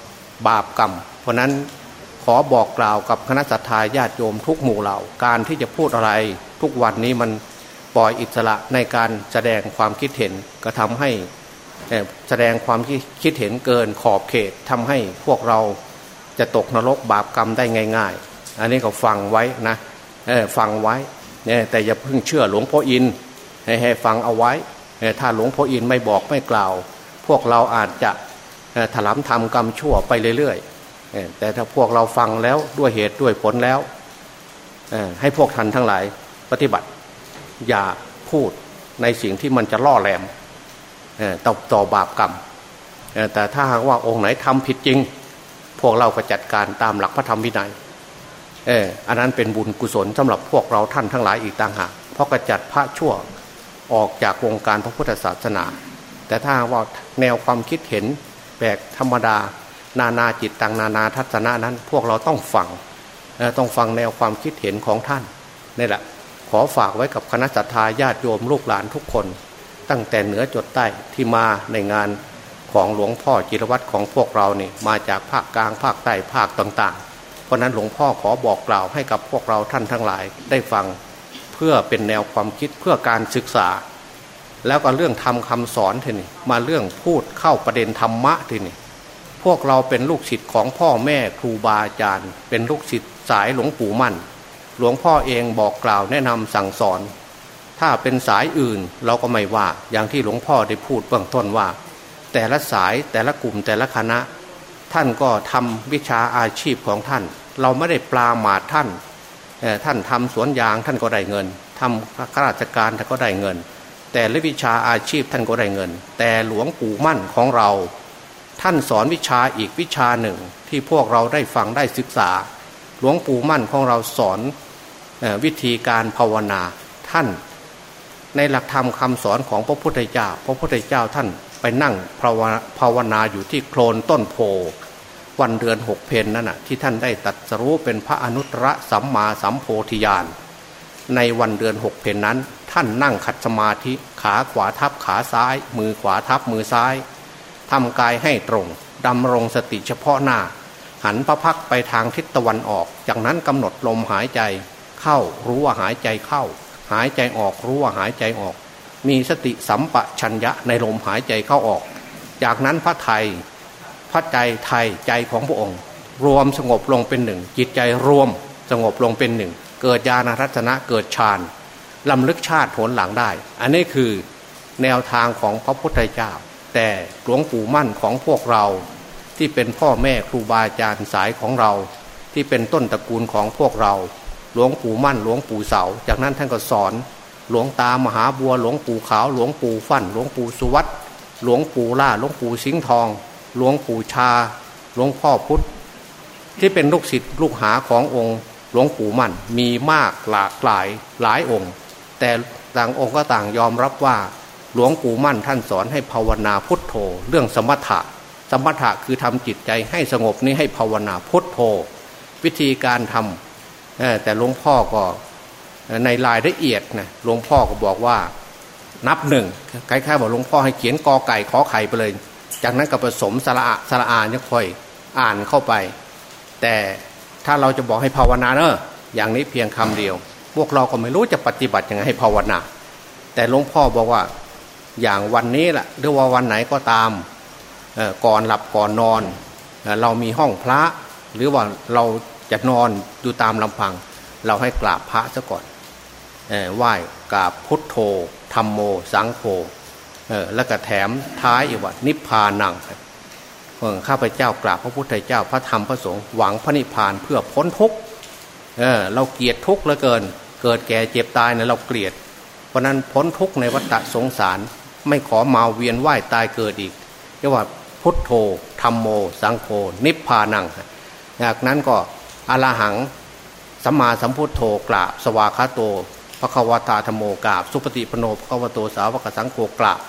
บาปกรรม เพราะนั้นขอบอกกล่าวกับคณะสัตยาญาติโยมทุกหมู่เหล่า การที่จะพูดอะไรทุกวันนี้มันปล่อยอิสระในการแสดงความคิดเห็นก็ทำให้แสดงความคิดเห็นเกินขอบเขตทำให้พวกเราจะตกนรกบาปกรรมได้ง่าย ๆ อันนี้ก็ฟังไว้นะฟังไว้แต่อย่าเพิ่งเชื่อหลวงพ่ออินให้ฟังเอาไว้ ถ้าหลวงพ่ออินไม่บอกไม่กล่าว พวกเราอาจจะถลำทำกรรมชั่วไปเรื่อยๆแต่ถ้าพวกเราฟังแล้วด้วยเหตุด้วยผลแล้วให้พวกท่านทั้งหลายปฏิบัติ อย่าพูดในสิ่งที่มันจะล่อแหลมต่อต่อบาปกรรมแต่ถ้าหากว่าองค์ไหนทำผิดจริง พวกเราก็จัดการตามหลักพระธรรมวินัย เอออันนั้นเป็นบุญกุศลสำหรับพวกเราท่านทั้งหลายอีกต่างหากเพราะกระจัดพระชั่วออกจากวงการพระพุทธศาสนา แต่ถ้าว่าแนวความคิดเห็นแปลกธรรมดา นานาจิตตังนานาทัศนะนั้น พวกเราต้องฟังต้องฟังแนวความคิดเห็นของท่านนี่แหละขอฝากไว้กับคณะสัตยาญาติโยมลูกหลานทุกคน ตั้งแต่เหนือจดใต้ที่มาในงานของหลวงพ่อจิรวัตรของพวกเราเนี่ยมาจากภาคกลางภาคใต้ภาคต่างๆ เพราะนั้นหลวงพ่อขอบอกกล่าวให้กับพวกเราท่านทั้งหลายได้ฟังเพื่อเป็นแนวความคิดเพื่อการศึกษา แล้วก็เรื่องทำคำสอนทีนี่มาเรื่องพูดเข้าประเด็นธรรมะทีนี่พวกเราเป็นลูกศิษย์ของพ่อแม่ครูบาอาจารย์ เป็นลูกศิษย์สายหลวงปู่มั่น หลวงพ่อเองบอกกล่าวแนะนำสั่งสอน ถ้าเป็นสายอื่นเราก็ไม่ว่าอย่างที่หลวงพ่อได้พูดเบื้องต้นว่า แต่ละสายแต่ละกลุ่มแต่ละคณะ ท่านก็ทำวิชาอาชีพของท่าน เราไม่ได้ปลาหมาดท่านท่านทำสวนยางท่านก็ได้เงินทำข้าราชการท่านก็ได้เงิน แต่ละวิชาอาชีพท่านก็ได้เงิน แต่หลวงปู่มั่นของเรา ท่านสอนวิชาอีกวิชาหนึ่งที่พวกเราได้ฟังได้ศึกษา หลวงปู่มั่นของเราสอนวิธีการภาวนาท่าน ในหลักธรรมคำสอนของพระพุทธเจ้า พระพุทธเจ้าท่าน ไปนั่งภาวนาอยู่ที่โคลนต้นโพ วันเดือนหกเพนนั่นนะที่ท่านได้ตัดสรู้เป็นพระอนุตตรสัมมาสัมโพธิญาณในวันเดือนหกเพนนั้น ท่านนั่งขัดสมาธิขาขวาทับขาซ้าย มือขวาทับมือซ้ายทำกายให้ตรงดำรงสติเฉพาะหน้า หันพระพักไปทางทิศตะวันออก จากนั้นกำหนดลมหายใจ เข้ารู้ว่าหายใจเข้า หายใจออกรู้ว่าหายใจออก มีสติสัมปชัญญะในลมหายใจเข้าออก จากนั้นพระไทยพระใจไทยใจของพระองค์ รวมสงบลงเป็นหนึ่ง จิตใจรวมสงบลงเป็นหนึ่ง เกิดญาณรัตนะเกิดฌานลำลึกชาติผลหลังได้ อันนี้คือแนวทางของพระพุทธเจ้า แต่หลวงปู่มั่นของพวกเรา ที่เป็นพ่อแม่ครูบาอาจารย์สายของเรา ที่เป็นต้นตระกูลของพวกเรา หลวงปู่มั่นหลวงปู่เสา จากนั้นท่านก็สอน หลวงตามหาบัว หลวงปู่ขาว หลวงปู่ฟัน่น หลวงปู่สุวัตหลวงปู่ล่า หลวงปู่สิงห์ทอง หลวงปู่ชา หลวงพ่อพุทธที่เป็นลูกศิษย์ลูกหาขององค์ หลวงปู่มั่นมีมากหลากหลายหลายองค์ แต่ต่างองค์ก็ต่างยอมรับว่า หลวงปู่มั่นท่านสอนให้ภาวนาพุทโธ เรื่องสมถะ สมถะคือทำจิตใจให้สงบนี้ให้ภาวนาพุทโธ วิธีการทำแต่หลวงพ่อก็ ในรายละเอียดนะหลวงพ่อก็บอกว่านับหนึ่งคล้ายๆบอกหลวงพ่อให้เขียนกอไก่ขอไข่ไปเลย จากนั้นก็ผสมสระสระอานี่ยค่อยอ่านเข้าไป แต่ถ้าเราจะบอกให้ภาวนาเนอะอย่างนี้เพียงคำเดียว พวกเราก็ไม่รู้จะปฏิบัติยังไงให้ภาวนา แต่หลวงพ่อบอกว่าอย่างวันนี้แหละหรือว่าวันไหนก็ตามก่อนหลับก่อนนอน เรามีห้องพระ หรือว่าเราจะนอนอยู่ตามลำพัง เราให้กราบพระซะก่อน ไหว้กราบพุทโธธรรมโม สังโฆแล้วก็แถมท้ายอีกว่านิพพานังข้าพเจ้ากราบพระพุทธเจ้าพระธรรมพระสงฆ์หวังพระนิพพานเพื่อพ้นทุกข์เเราเกลียดทุกข์เหลือเกิน เกิดแก่เจ็บตายเนี่ยเราเกลียด เพราะนั้นพ้นทุกข์ในวัฏสงสาร ไม่ขอมาเวียนว่ายตายเกิดอีกเรียกว่าพุทโธธรรมโม สังโฆนิพพานังจากนั้นก็อรหังสัมมาสัมพุทโธกราบสวาคาโต พระควตาธโมกาบ สุปฏิปโนพระควโตสาวกสังโฆกราบ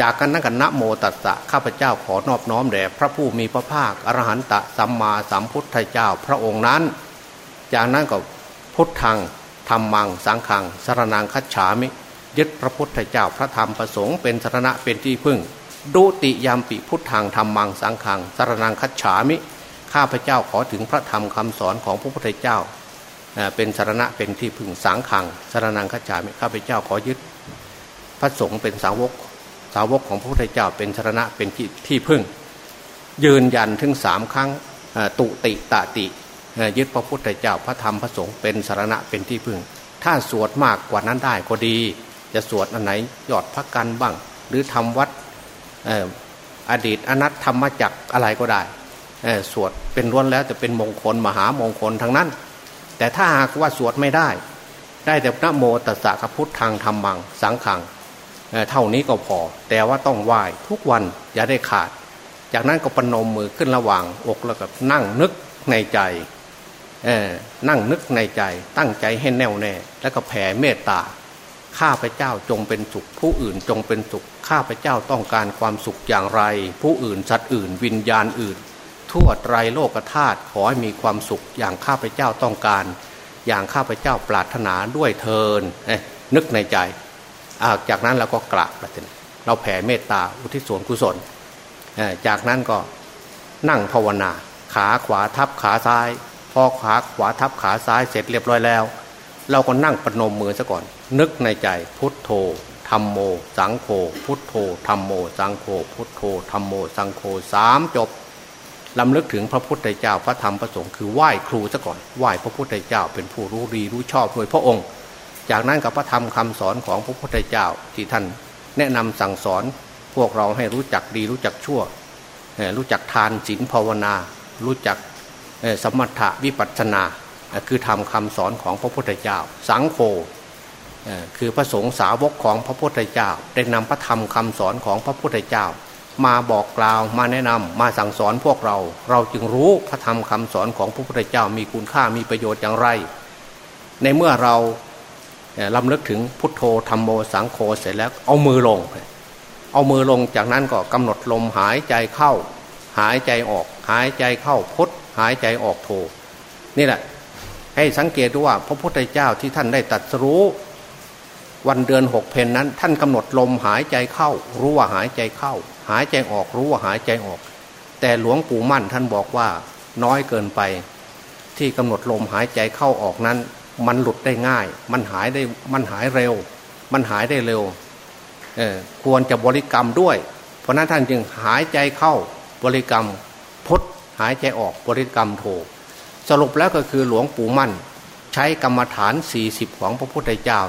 จากกันนั้นกันนะโมตัสสะข้าพเจ้าขอนอบน้อมแด่พระผู้มีพระภาคอรหันตะสัมมาสัมพุทธเจ้าพระองค์นั้น จากนั้นก็พุทธังธรรมังสังขังสารนังคัจฉามิ ยึดพระพุทธเจ้าพระธรรมประสงค์เป็นสารณะเป็นที่พึ่ง ดุติยามปิพุทธังธรรมังสังขังสารนังคัจฉามิ ข้าพเจ้าขอถึงพระธรรมคำสอนของพระพุทธเจ้า เป็นสารณะเป็นที่พึ่งสังขังสารนังคัจามิข้าพเจ้าขอยึด พระสงฆ์เป็นสาวก สาวกของพระพุทธเจ้าเป็นชรณะเป็นที่ที่พึ่ง ยืนยันถึงสามครั้งตุติตาติยึดพระพุทธเจ้าพระธรรมพระสงฆ์เป็นสารณะเป็นที่พึ่ง ถ้าสวดมากกว่านั้นได้ก็ดี จะสวดอันไหนยอดพระกันบ้าง หรือทำวัดอดีตอนัตธรรมจักอะไรก็ได้สวดเป็นล้วนแล้วจะเป็นมงคลมหามงคลทั้งนั้น แต่ถ้าหากว่าสวดไม่ได้ ได้แต่นโมตัสสะกพุทธังธรรมังสังขังเท่านี้ก็พอ แต่ว่าต้องไหว้ทุกวันอย่าได้ขาด จากนั้นก็ปนมมือขึ้นระหว่างอกแล้วก็นั่งนึกในใจนั่งนึกในใจ ตั้งใจให้แน่วแน่ แล้วก็แผ่เมตตาข้าพเจ้าจงเป็นสุข ผู้อื่นจงเป็นสุข ข้าพเจ้าต้องการความสุขอย่างไร ผู้อื่นสัตว์อื่น วิญญาณอื่น ทั่วไตรโลกธาตุขอให้มีความสุขอย่างข้าพเจ้าต้องการ อย่างข้าพเจ้าปรารถนาด้วยเทินนึกในใจจากนั้นเราก็กราบเราแผ่เมตตาอุทิศส่วนกุศลจากนั้นก็นั่งภาวนาขาขวาทับขาซ้าย พอขาขวาทับขาซ้ายเสร็จเรียบร้อยแล้ว เราก็นั่งปนมมือซะก่อน นึกในใจพุทโธธรรมโม สังโฆพุทโธธรรมโม สังโฆพุทโธธรรมโม สังโฆสามจบ ลำลึกถึงพระพุทธเจ้าพระธรรมพระสงฆ์คือไหว้ครูซะก่อนไหว้พระพุทธเจ้า เป็นผู้รู้ดีรู้ชอบโดยพระองค์ จากนั้นกับพระธรรมคำสอนของพระพุทธเจ้าที่ท่านแนะนำสั่งสอนพวกเราให้รู้จักดีรู้จักชั่ว รู้จักทานศีลภาวนา รู้จักสมถะวิปัสสนา คือทำคำสอนของพระพุทธเจ้า สังโฆคือพระสงฆ์สาวกของพระพุทธเจ้า ได้นำพระธรรมคำสอนของพระพุทธเจ้า มาบอกกล่าวมาแนะนำมาสั่งสอนพวกเรา เราจึงรู้พระธรรมคำสอนของพระพุทธเจ้ามีคุณค่ามีประโยชน์อย่างไร ในเมื่อเราลำลึกถึงพุทโธธรรมโมสังโฆเสร็จแล้วเอามือลง เอามือลงจากนั้นก็กำหนดลมหายใจเข้า หายใจออก หายใจเข้าพุทหายใจออกโธนี่แหละให้สังเกตดูว่าพระพุทธเจ้าที่ท่านได้ตัดรู้วันเดือนหกเพนนั้น ท่านกำหนดลมหายใจเข้า รู้ว่าหายใจเข้า หายใจออกรู้ว่าหายใจออก แต่หลวงปู่มั่นท่านบอกว่าน้อยเกินไป ที่กำหนดลมหายใจเข้าออกนั้น มันหลุดได้ง่าย มันหายได้มันหายเร็ว มันหายได้เร็วควรจะบริกรรมด้วย เพราะนั้นท่านจึงหายใจเข้าบริกรรมพดหายใจออกบริกรรมโทสรุปแล้วก็คือหลวงปู่มั่น ใช้กรรมฐาน 40 ของพระพุทธเจ้า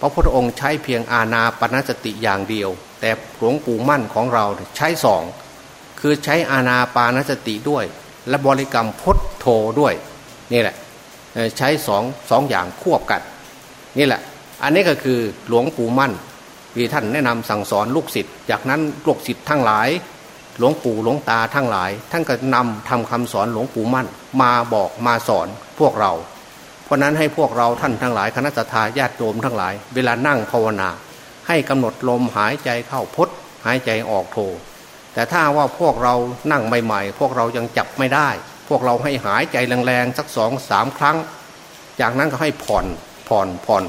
พระพุทธองค์ใช้เพียงอาณาปณสติอย่างเดียว แต่หลวงปู่มั่นของเราใช้สองคือใช้อาณาปานสติด้วย และบริกรรมพดโทด้วยนี่แหละใช้สองสองอย่างควบกันนี่แหละ อันนี้ก็คือหลวงปู่มั่นที่ท่านแนะนำสั่งสอนลูกศิษย์จากนั้นลูกศิษย์ทั้งหลาย หลวงปู่หลวงตาทั้งหลาย ท่านก็นำทำคำสอนหลวงปู่มั่น มาบอกมาสอนพวกเรา เพราะนั้นให้พวกเราท่านทั้งหลายคณะทาญาติโยมทั้งหลาย เวลานั่งภาวนา ให้กำหนดลมหายใจเข้าพดหายใจออกโท แต่ถ้าว่าพวกเรานั่งใหม่ๆ พวกเรายังจับไม่ได้ พวกเราให้หายใจแรงๆสักสองสามครั้ง จากนั้นก็ให้ผ่อนผ่อนผ่อน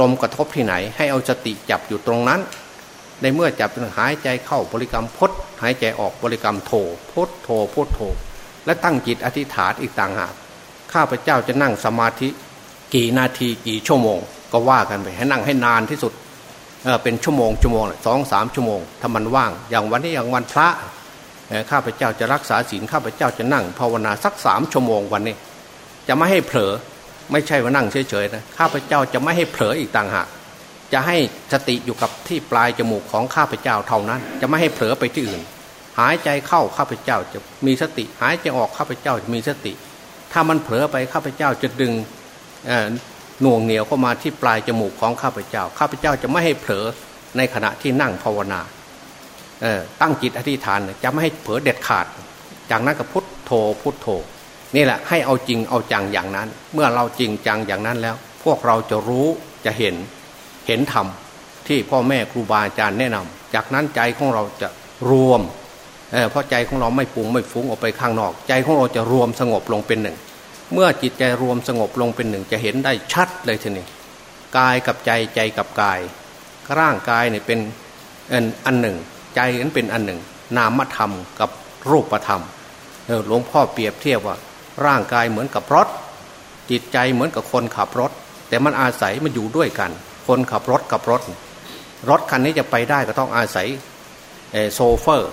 ลมกระทบที่ไหน ให้เอาสติจับอยู่ตรงนั้น ในเมื่อจับหายใจเข้าบริกรรมพดหายใจออกบริกรรมโถพดโถพดโถและตั้งจิตอธิษฐานอีกต่างหากข้าพเจ้าจะนั่งสมาธิกี่นาทีกี่ชั่วโมง ก็ว่ากันไปให้นั่งให้นานที่สุด เป็นชั่วโมงชั่วโมงสองสามชั่วโมงถ้ามันว่าง อย่างวันนี้อย่างวันพระข้าพเจ้าจะรักษาศีลข้าพเจ้าจะนั่งภาวนาสักสามชั่วโมงวันนี้ จะไม่ให้เผลอไม่ใช่ว่านั่งเฉยๆนะข้าพเจ้าจะไม่ให้เผลออีกต่างหากจะให้สติอยู่กับที่ปลายจมูกของข้าพเจ้าเท่านั้น จะไม่ให้เผลอไปที่อื่น หายใจเข้าข้าพเจ้าจะมีสติ หายใจออกข้าพเจ้าจะมีสติ ถ้ามันเผลอไปข้าพเจ้าจะดึง น่วงเหนียวเข้ามาที่ปลายจมูกของข้าพเจ้า ข้าพเจ้าจะไม่ให้เผลอในขณะที่นั่งภาวนาตั้งจิตอธิษฐานจะไม่ให้เผลอเด็ดขาด จากนั้นก็พุทโธพุทโธนี่แหละให้เอาจริงเอาจังอย่างนั้น เมื่อเราจริงจังอย่างนั้นแล้ว พวกเราจะรู้จะเห็นเห็นธรรมที่พ่อแม่ครูบาอาจารย์แนะนำจากนั้นใจของเราจะรวมเเพราะใจของเราไม่ปุงไม่ฟุ้งออกไปข้างนอก ใจของเราจะรวมสงบลงเป็นหนึ่ง เมื่อจิตใจรวมสงบลงเป็นหนึ่งจะเห็นได้ชัดเลยทีนี้กายกับใจใจกับกาย ร่างกายเนี่ยเป็นอันหนึ่ง ใจนั้นเป็นอันหนึ่ง นามธรรมกับรูปธรรมหลวงพ่อเปรียบเทียบว่า ร่างกายเหมือนกับรถ จิตใจเหมือนกับคนขับรถ แต่มันอาศัยมันอยู่ด้วยกัน คนขับรถกับรถ รถคันนี้จะไปได้ก็ต้องอาศัยโซเฟอร์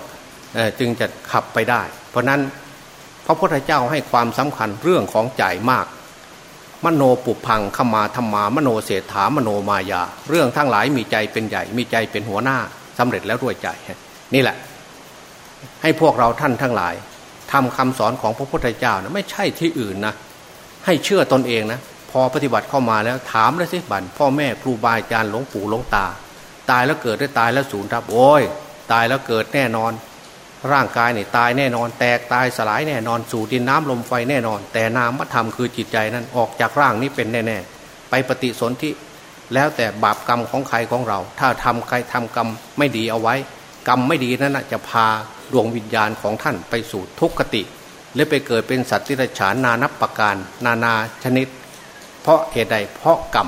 จึงจะขับไปได้ เพราะนั้น พระพุทธเจ้าให้ความสำคัญเรื่องของใจมาก มโนปุพังขมาธรรมามโนเศรษฐามโนมายา เรื่องทั้งหลายมีใจเป็นใหญ่ มีใจเป็นหัวหน้าสำเร็จแล้วด้วยใจ นี่แหละ ให้พวกเราท่านทั้งหลายทำคำสอนของพระพุทธเจ้านะไม่ใช่ที่อื่นนะ ให้เชื่อตนเองนะ พอปฏิบัติเข้ามาแล้วถามแล้วสิบันพ่อแม่ครูบาอาจารย์หลวงปู่หลวงตา ตายแล้วเกิดได้ตายแล้วสูญครับโอ้ยตายแล้วเกิดแน่นอน ร่างกายนี่ตายแน่นอน แตกตายสลายแน่นอนสู่ดินน้ำลมไฟแน่นอน แต่นามธรรมคือจิตใจนั้นออกจากร่างนี้เป็นแน่ๆไปปฏิสนธิแล้วแต่บาปกรรมของใครของเรา ถ้าทำใครทำกรรมไม่ดีเอาไว้ กรรมไม่ดีนั้นจะพาดวงวิญญาณของท่านไปสู่ทุกขติ หรือไปเกิดเป็นสัตว์ที่ไรฉานนานับประการ นานาชนิด เพราะเหตุใดเพราะกรรม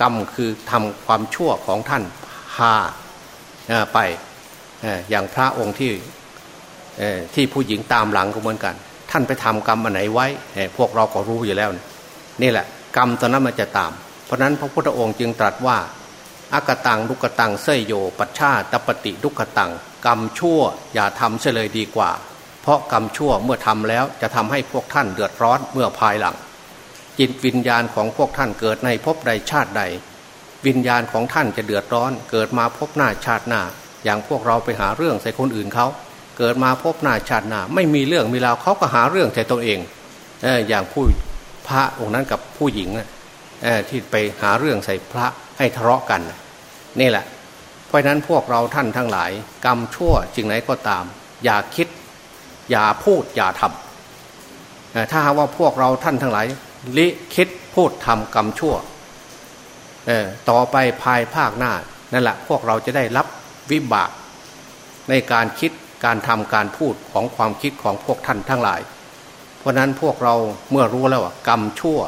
กรรมคือทำความชั่วของท่านพาไป อย่างพระองค์ที่ที่ผู้หญิงตามหลังก็เหมือนกัน ท่านไปทำกรรมอันไหนไว้ พวกเราก็รู้อยู่แล้วนี่แหละ กรรมตอนนั้นมันจะตาม เพราะนั้นพระพุทธองค์จึงตรัสว่าอากตังลุกตังเสยโย ปัชชาตปฏิลุกตัง กรรมชั่วอย่าทำเฉลยดีกว่า เพราะกรรมชั่วเมื่อทำแล้วจะทำให้พวกท่านเดือดร้อนเมื่อภายหลัง จิตวิญญาณของพวกท่านเกิดในภพใดชาติใด วิญญาณของท่านจะเดือดร้อนเกิดมาพบหน้าชาติหน้า อย่างพวกเราไปหาเรื่องใส่คนอื่นเขาเกิดมาพบหน้าชาติหน้าไม่มีเรื่องมีราวเขาก็หาเรื่องใส่ตัวเองเอออย่างผู้พระองค์นั้นกับผู้หญิงที่ไปหาเรื่องใส่พระให้ทะเลาะกันนี่แหละ เพราะนั้นพวกเราท่านทั้งหลาย กรรมชั่วจึงไหนก็ตาม อย่าคิด อย่าพูดอย่าทำถ้าหากว่าพวกเราท่านทั้งหลาย ลิคิดพูดทำกรรมชั่วต่อไปภายภาคหน้านั่นแหละพวกเราจะได้รับ วิบาก ในการคิดการทำการพูดของความคิดของพวกท่านทั้งหลาย เพราะนั้นพวกเราเมื่อรู้แล้วว่ากรรมชั่ว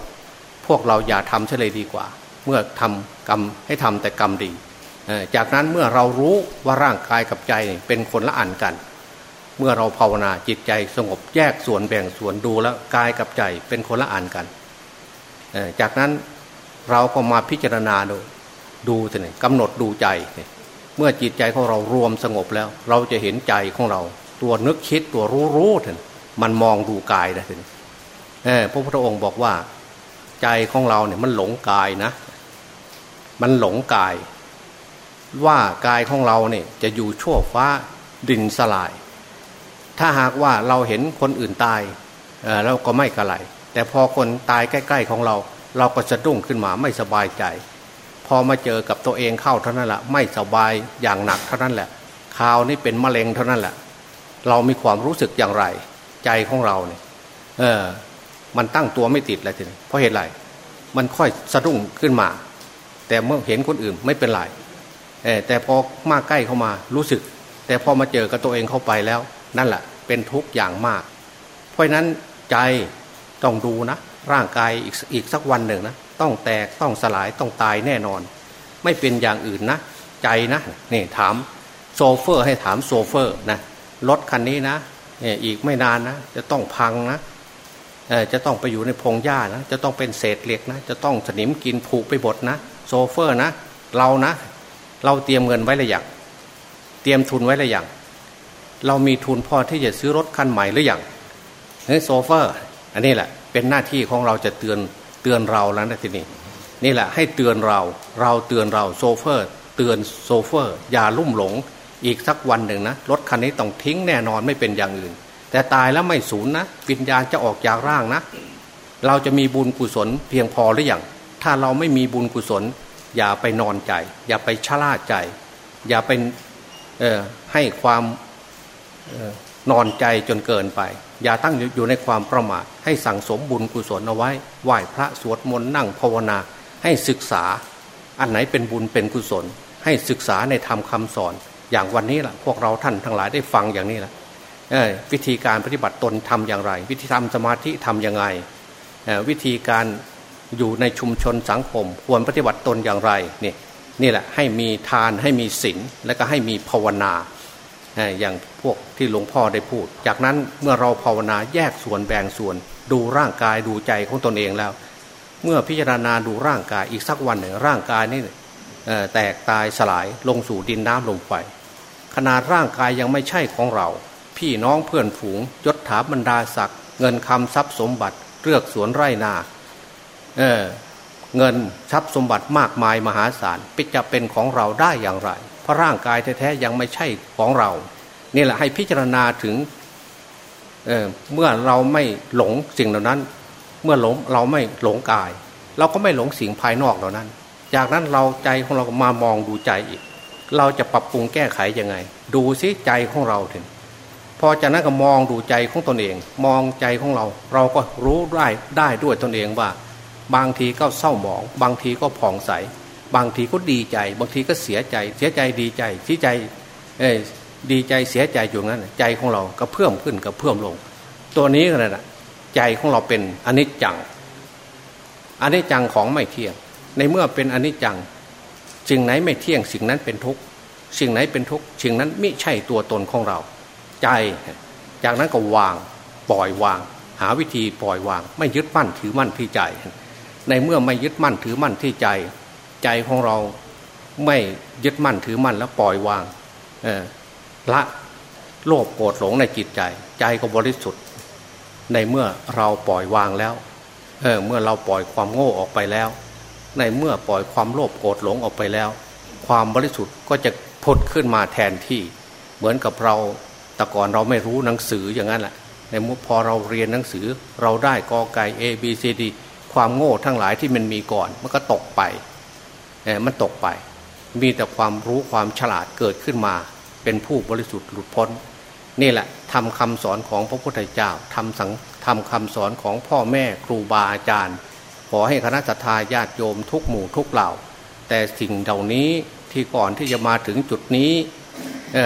พวกเราอย่าทำเฉลยดีกว่า เมื่อทำกรรมให้ทำแต่กรรมดี จากนั้นเมื่อเรารู้ว่าร่างกายกับใจเป็นคนละอันกัน เมื่อเราภาวนาจิตใจสงบแยกส่วนแบ่งส่วนดูแล้วกายกับใจเป็นคนละอันกันจากนั้นเราก็มาพิจารณาดูดูสิเนี่ยกำหนดดูใจ เมื่อจิตใจของเรารวมสงบแล้ว เราจะเห็นใจของเรา ตัวนึกคิดตัวรู้รู้ถึงมันมองดูกายนะทีนี้พระพุทธองค์บอกว่า ใจของเราเนี่ยมันหลงกายนะ มันหลงกาย ว่ากายของเราเนี่ยจะอยู่ชั่วฟ้าดินสลาย ถ้าหากว่าเราเห็นคนอื่นตายเราก็ไม่กระไรแต่พอคนตายใกล้ ๆของเรา เราก็สะดุ้งขึ้นมาไม่สบายใจ อมาเจอกับตัวเองเข้าเท่านั้นแหละไม่สบายอย่างหนักเท่านั้นแหละข่าวนี้เป็นมะเร็งเท่านั้นแหละ เรามีความรู้สึกอย่างไร ใจของเราเนี่ยเออ มันตั้งตัวไม่ติดแล้วทีนี้เพราะเหตุไรมันค่อยสะดุ้งขึ้นมา แต่เมื่อเห็นคนอื่นไม่เป็นไรแต่พอมาใกล้เข้ามารู้สึก แต่พอมาเจอกับตัวเองเข้าไปแล้ว นั่นแหละเป็นทุกข์อย่างมาก เพราะนั้นใจต้องดูนะ ร่างกายอีกอีกสักวันหนึ่งนะต้องแตกต้องสลายต้องตายแน่นอน ไม่เป็นอย่างอื่นนะ ใจนะนี่ถามโชเฟอร์ให้ถามโชเฟอร์นะรถคันนี้นะนี่อีกไม่นานนะ จะต้องพังนะจะต้องไปอยู่ในพงหญ้านะจะต้องเป็นเศษเหล็กนะ จะต้องสนิมกินผุไปหมดนะโชเฟอร์นะ เรานะ เราเตรียมเงินไว้หรือยังเตรียมทุนไว้หรือยังเรามีทุนพอที่จะซื้อรถคันใหม่หรือยังเฮ้ยโชเฟอร์ อันนี้แหละ เป็นหน้าที่ของเราจะเตือนเตือนเราแล้วนะทีนี้นี่แหละให้เตือนเราเราเตือนเราโชเฟอร์ เตือนโชเฟอร์ อย่าลุ่มหลง อีกสักวันหนึ่งนะรถคันนี้ต้องทิ้งแน่นอนไม่เป็นอย่างอื่น แต่ตายแล้วไม่สูญนะวิญญาณจะออกจากร่างนะ เราจะมีบุญกุศลเพียงพอหรือยังถ้าเราไม่มีบุญกุศล อย่าไปนอนใจ อย่าไปชะล่าใจ อย่าเป็นให้ความ นอนใจจนเกินไป อย่าตั้งอยู่ในความประมาทให้สั่งสมบุญกุศลเอาไว้ไหว้พระสวดมนต์นั่งภาวนา ให้ศึกษา อันไหนเป็นบุญเป็นกุศล ให้ศึกษาในธรรมคาสอน อย่างวันนี้แหละพวกเราท่านทั้งหลายได้ฟังอย่างนี้แหละวิธีการปฏิบัติตนทำอย่างไร วิธีทำสมาธิทำยังไงวิธีการอยู่ในชุมชนสังคม ควรปฏิบัติตนอย่างไรนี่นี่แหละให้มีทานให้มีศีลและก็ให้มีภาวนา อย่างพวกที่หลวงพ่อได้พูด จากนั้นเมื่อเราภาวนาแยกส่วนแบ่งส่วน ดูร่างกายดูใจของตนเองแล้ว เมื่อพิจารณาดูร่างกายอีกสักวันหนึ่งร่างกายนี่แตกตายสลายลงสู่ดินน้ำลมไฟขนาดร่างกายยังไม่ใช่ของเรา พี่น้องเพื่อนฝูงยศถาบรรดาศักดิ์เงินคำทรัพย์สมบัติเลือกสวนไร่นาเเงินทรัพย์สมบัติมากมายมหาศาลปิจะเป็นของเราได้อย่างไร เพราะร่างกายแท้ๆยังไม่ใช่ของเรา นี่แหละให้พิจารณาถึงเเมื่อเราไม่หลงสิ่งเหล่านั้น เมื่อหลงเราไม่หลงกาย เราก็ไม่หลงสิ่งภายนอกเหล่านั้น จากนั้นเราใจของเรามามองดูใจอีก เราจะปรับปรุงแก้ไขยังไง ดูซิใจของเราถึงพอจากนั้นก็มองดูใจของตนเอง มองใจของเรา เราก็รู้ได้ได้ด้วยตนเองว่า บางทีก็เศร้าหมอง บางทีก็ผ่องใส บางทีก็ดีใจ บางทีก็เสียใจ เสียใจดีใจเสียใจเอ้ดีใจเสียใจอยู่งั้นใจของเราก็เพิ่มขึ้นกับเพิ่มลง ตัวนี้ก็นะใจของเราเป็นอนิจจังอนิจจังของไม่เที่ยง ในเมื่อเป็นอนิจจังสิ่งไหนไม่เที่ยง สิ่งนั้นเป็นทุกข์สิ่งไหนเป็นทุกข์สิ่งนั้นไม่ใช่ตัวตนของเรา ใจ จากนั้นก็วางปล่อยวาง หาวิธีปล่อยวาง ไม่ยึดมั่นถือมั่นที่ใจ ในเมื่อไม่ยึดมั่นถือมั่นที่ใจ ใจของเราไม่ยึดมั่นถือมั่นแล้วปล่อยวางละโลภโกรธหลงในจิตใจ ใจก็บริสุทธิ์ ในเมื่อเราปล่อยวางแล้วเเมื่อเราปล่อยความโง่ออกไปแล้ว ในเมื่อปล่อยความโลภโกรธหลงออกไปแล้ว ความบริสุทธิ์ก็จะพดขึ้นมาแทนที่ เหมือนกับเราแต่ก่อนเราไม่รู้หนังสืออย่างนั้นแหละในเมื่อพอเราเรียนหนังสือเราได้กอไก่ A B C D ความโง่ทั้งหลายที่มันมีก่อนมันก็ตกไป มันตกไป มีแต่ความรู้ความฉลาดเกิดขึ้นมา เป็นผู้บริสุทธิ์หลุดพ้น นี่แหละทำคำสอนของพระพุทธเจ้าทำสังทำคำสอนของพ่อแม่ครูบาอาจารย์ ขอให้คณะทาญาติโยมทุกหมู่ทุกเหล่า แต่สิ่งเหล่านี้ที่ก่อนที่จะมาถึงจุดนี้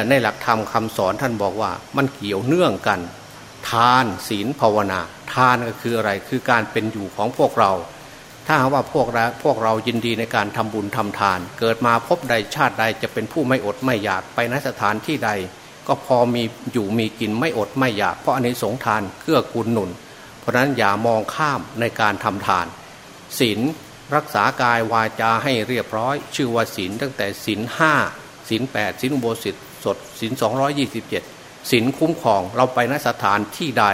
ในหลักธรรมคาสอนท่านบอกว่ามันเกี่ยวเนื่องกัน ทานศีลภาวนา ทานก็คืออะไรคือการเป็นอยู่ของพวกเรา ถ้าว่าพวกเราพวกเรายินดีในการทำบุญทำทาน เกิดมาพบใดชาติใดจะเป็นผู้ไม่อดไม่อยากไปนสถานที่ใด ก็พอมีอยู่มีกินไม่อดไม่อยาก เพราะอันนี้สงทานเกื้อกูลหนุน เพราะนั้นอย่ามองข้ามในการทำทานศีลรักษากายวาจาให้เรียบร้อย ชื่อว่าศีลตั้งแต่ศีลห้าศีลแปดศีลอุโบสถสดศีลสองร้อยี่สิบเจ็ดศีลคุ้มครองเราไปนสถานที่ใด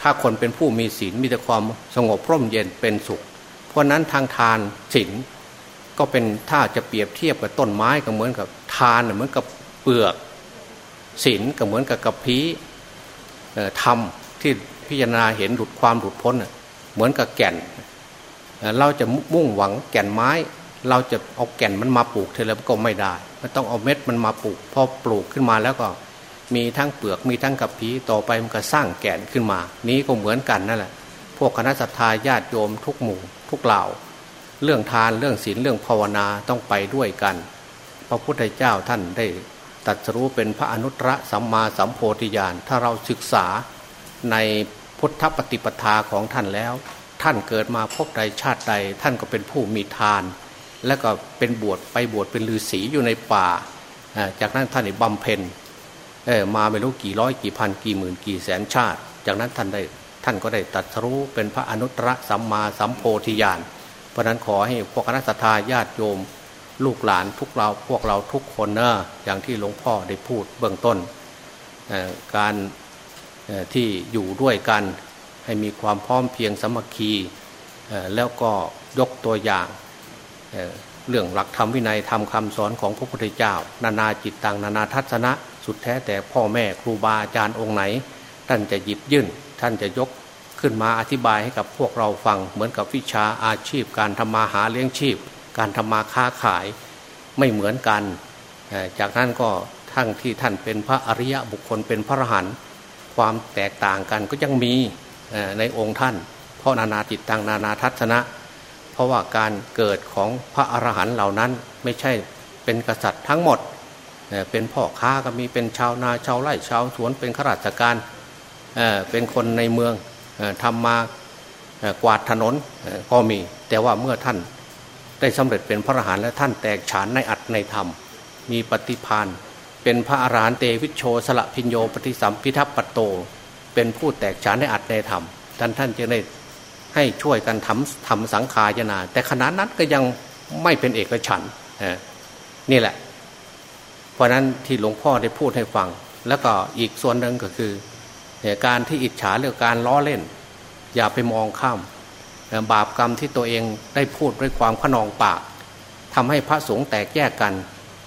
ถ้าคนเป็นผู้มีศีลมีแต่ความสงบร่มเย็นเป็นสุข เพราะนั้นทางทานศีลก็เป็นถ้าจะเปรียบเทียบกับต้นไม้ก็เหมือนกับทานเหมือนกับเปลือกศีลก็เหมือนกับกระพี้ทำที่พิจารณาเห็นหลุดความหลุดพ้นเหมือนกับแก่น เราจะมุ่งหวังแก่นไม้ เราจะเอาแก่นมันมาปลูกเทเลก็ไม่ได้ มันต้องเอาเม็ดมันมาปลูกพอปลูกขึ้นมาแล้วก็ มีทั้งเปลือกมีทั้งกับผีต่อไปมันก็สร้างแก่นขึ้นมา นี้ก็เหมือนกันนั่นแหละ พวกคณะสัตยาญาติโยมทุกหมู่ ทุกเหล่า เรื่องทานเรื่องศีลเรื่องภาวนาต้องไปด้วยกัน พระพุทธเจ้าท่านได้ตัดสรู้เป็นพระอนุตตรสัมมาสัมโพธิญาณถ้าเราศึกษาในพุทธปฏิปทาของท่านแล้ว ท่านเกิดมาพบใดชาติใด ท่านก็เป็นผู้มีทาน และก็เป็นบวชไปบวชเป็นฤาษีอยู่ในป่า จากนั้นท่านได้บำเพ็ญ ออมาไม่รู้กี่ร้อยกี่พันกี่หมื่นกี่แสนชาติ จากนั้นท่านได้ท่านก็ได้ตรัสรู้เป็นพระอนุตตรสัมมาสัมโพธิญาณ เพราะนั้นขอให้พวกคณะทาญาติโยม ลูกหลานทุกเราพวกเราทุกคนนะอย่างที่หลวงพ่อได้พูดเบื้องต้น การที่อยู่ด้วยกันให้มีความพร้อมเพียงสมัคคีแล้วก็ยกตัวอย่างเรื่องหลักธรรมวินัยธรรมคำสอนของพระพุทธเจ้า นานาจิตตังนานาทัศนะ สุดแท้แต่พ่อแม่ครูบาอาจารย์องค์ไหน ท่านจะหยิบยื่น ท่านจะยกขึ้นมาอธิบายให้กับพวกเราฟัง เหมือนกับวิชาอาชีพ การทำมาหาเลี้ยงชีพ การทำมาค้าขายไม่เหมือนกัน จากนั้นก็ทั้งที่ท่านเป็นพระอริยะบุคคลเป็นพระอรหันต์ความแตกต่างกันก็ยังมีในองค์ท่าน เพราะนานาจิตตังนานาทัศนะ เพราะว่าการเกิดของพระอรหันต์เหล่านั้นไม่ใช่เป็นกษัตริย์ทั้งหมด เป็นพ่อค้าก็มีเป็นชาวนาชาวไร่ชาวสวนเป็นข้าราชการเป็นคนในเมืองทำมากวาดถนนก็มี แต่ว่าเมื่อท่านได้สำเร็จเป็นพระอรหันต์และท่านแตกฉานในอัตในธรรม มีปฏิพานเป็นพระอรหันต์เตวิชโชสละพิญโยปฏิสัมพิทัพปโต เป็นผู้แตกฉานในอัตในธรรมท่านท่านจึงได้ให้ช่วยกันทำทำสังขารนา แต่ขณะนั้นก็ยังไม่เป็นเอกฉันนี่แหละ ราะนั้นที่หลวงพ่อได้พูดให้ฟัง แล้วก็อีกส่วนหนึ่งก็คือการที่อิจฉาเรื่องการล้อเล่น อย่าไปมองข้ามบาปกรรมที่ตัวเองได้พูดด้วยความขนองปากทำให้พระสงฆ์แตกแยกกัน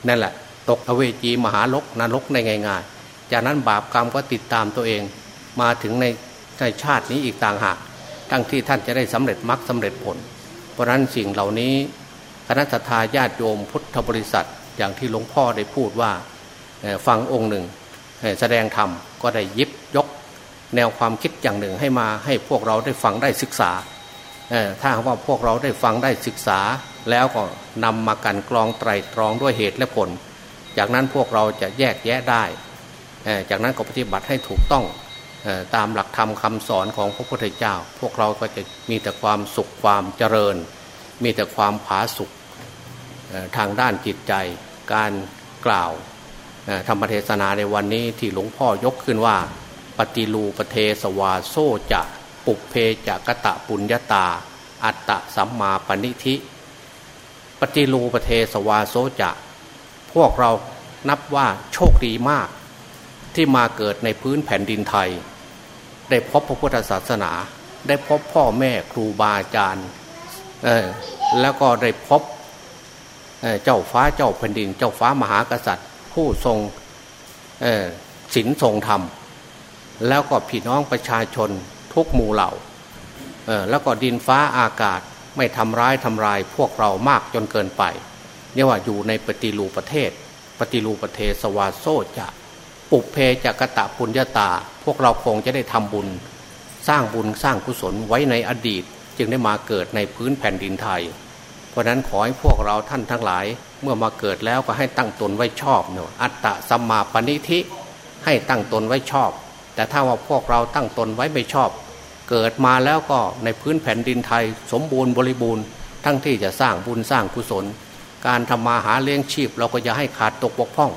นั่นแหละ ตกอเวจีมหาลกนรกในง่ายๆจากนั้นบาปกรรมก็ติดตามตัวเองมาถึงในในชาตินี้อีกต่างหากทั้งที่ท่านจะได้สำเร็จมรรคสาเร็จผล เพราะนั้นสิ่งเหล่านี้คณะทาญาติโยมพุทธบริษัท อย่างที่หลวงพ่อได้พูดว่าฟังองค์หนึ่งแสดงธรรมก็ได้ยิบยกแนวความคิดอย่างหนึ่งให้มาให้พวกเราได้ฟังได้ศึกษาถ้าว่าพวกเราได้ฟังได้ศึกษา แล้วก็นำมากันกรองไตรตรองด้วยเหตุและผล จากนั้นพวกเราจะแยกแยะได้ จากนั้นก็ปฏิบัติให้ถูกต้องตามหลักธรรมคาสอนของพระพุทธเจ้า พวกเราก็จะมีแต่ความสุขความเจริญ มีแต่ความผาสุก ทางด้านจิตใจการกล่าวธรรมเทศนาในวันนี้ที่หลวงพ่อยกขึ้นว่า ปะฏิรูปะเทสะวาโส จะปุพเพจะกะตะปุญญะตา อัตตะสัมมาปะณิธิ ปะฏิรูปะเทสะวาโส จะ พวกเรานับว่าโชคดีมาก ที่มาเกิดในพื้นแผ่นดินไทย ได้พบพระพุทธศาสนา ได้พบพ่อแม่ครูบาอาจารย์แล้วก็ได้พบ เจ้าฟ้าเจ้าแผ่นดิน เจ้าฟ้ามหากษัตริย์ ผู้ทรงศีลทรงธรรม แล้วก็พี่น้องประชาชนทุกหมู่เหล่าแล้วก็ดินฟ้าอากาศไม่ทำร้ายทำลายพวกเรามากจนเกินไปเนี่ยว่าอยู่ในปฏิรูปประเทศ ปฏิรูประเทศสวาโซจะปุเพจะกะตะปุญญาตา พวกเราคงจะได้ทำบุญ สร้างบุญสร้างกุศลไว้ในอดีต จึงได้มาเกิดในพื้นแผ่นดินไทย เพราะนั้นขอให้พวกเราท่านทั้งหลาย เมื่อมาเกิดแล้วก็ให้ตั้งตนไว้ชอบเนาะอัตตะสัมมาปณิธิให้ตั้งตนไว้ชอบ แต่ถ้าว่าพวกเราตั้งตนไว้ไม่ชอบ เกิดมาแล้วก็ในพื้นแผ่นดินไทย สมบูรณ์บริบูรณ์ ทั้งที่จะสร้างบุญสร้างกุศล การทำมาหาเลี้ยงชีพ เราก็จะให้ขาดตกบกพร่อง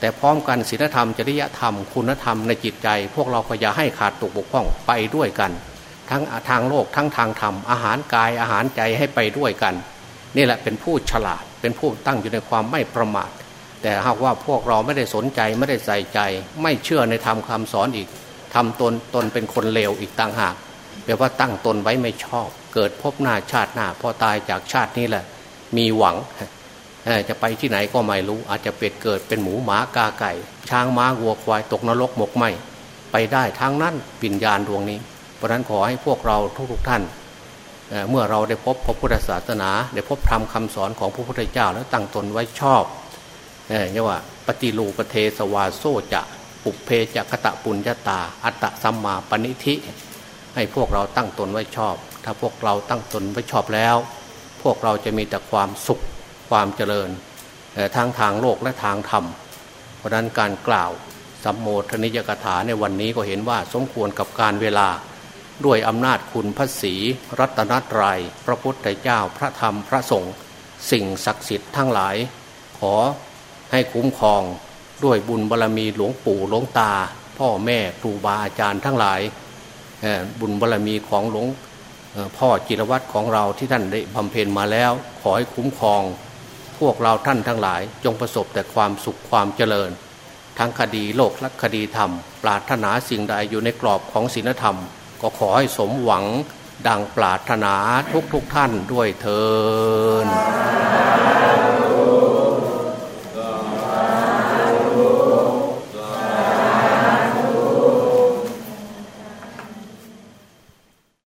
แต่พร้อมกันศีลธรรมจริยธรรมคุณธรรมในจิตใจ พวกเราก็อย่าให้ขาดตกบกพร่องไปด้วยกัน ทั้งทางโลกทั้งทางธรรมอาหารกายอาหารใจให้ไปด้วยกัน นี่แหละเป็นผู้ฉลาด เป็นผู้ตั้งอยู่ในความไม่ประมาท แต่หากว่าพวกเราไม่ได้สนใจไม่ได้ใส่ใจ ไม่เชื่อในธรรมคาสอนอีกทำตนตนเป็นคนเลวอีกต่างหากแปลว่าตั้งตนไว้ไม่ชอบ เกิดพบหน้าชาติหน้าพอตายจากชาตินี้แหละ มีหวังจะไปที่ไหนก็ไม่รู้ อาจจะเป็ดเกิดเป็นหมูหมากาไก่ ช้างม้าวัวควายตกนรกหมกไหมไปได้ทั้งนั้นปิญญาณดวงนี้ เพราะนั้นขอให้พวกเราทุกๆท่าน เมื่อเราได้พบพระพุทธศาสนา ได้พบธรรมคาสอนของพระพุทธเจ้าแล้วตั้งตนไว้ชอบเนี่ยว่าปฏิรูปเทสวาโซจะปุเพจักตะปุญญาตา อัตตะสัมมาปณิธิ ให้พวกเราตั้งตนไว้ชอบ ถ้าพวกเราตั้งตนไว้ชอบแล้ว พวกเราจะมีแต่ความสุขความเจริญทั้งทางโลกและทางธรรม เพราะนั้นการกล่าวสัมโมทนิยกถาในวันนี้ก็เห็นว่าสมควรกับการเวลา ด้วยอำนาจคุณพระศีรัตนตรยัยพระพุทธเจ้าพระธรรมพระสงฆ์สิ่งศักดิ์สิทธิ์ทั้งหลาย ขอให้คุ้มครองด้วยบุญบารรมีหลวงปู่หลวงตา พ่อแม่ครูบาอาจารย์ทั้งหลาย บุญบารรมีของหลวงพ่อจิรวัตรของเราที่ท่านได้บำเพ็ญมาแล้ว ขอให้คุ้มครอง พวกเราท่านทั้งหลาย จงประสบแต่ความสุขความเจริญ ทั้งคดีโลกและคดีธรรม ปราถนาสิ่งใดอยู่ในกรอบของศีลธรรม ก็ขอให้สมหวังดังปรารถนาทุกทุกท่านด้วยเทอ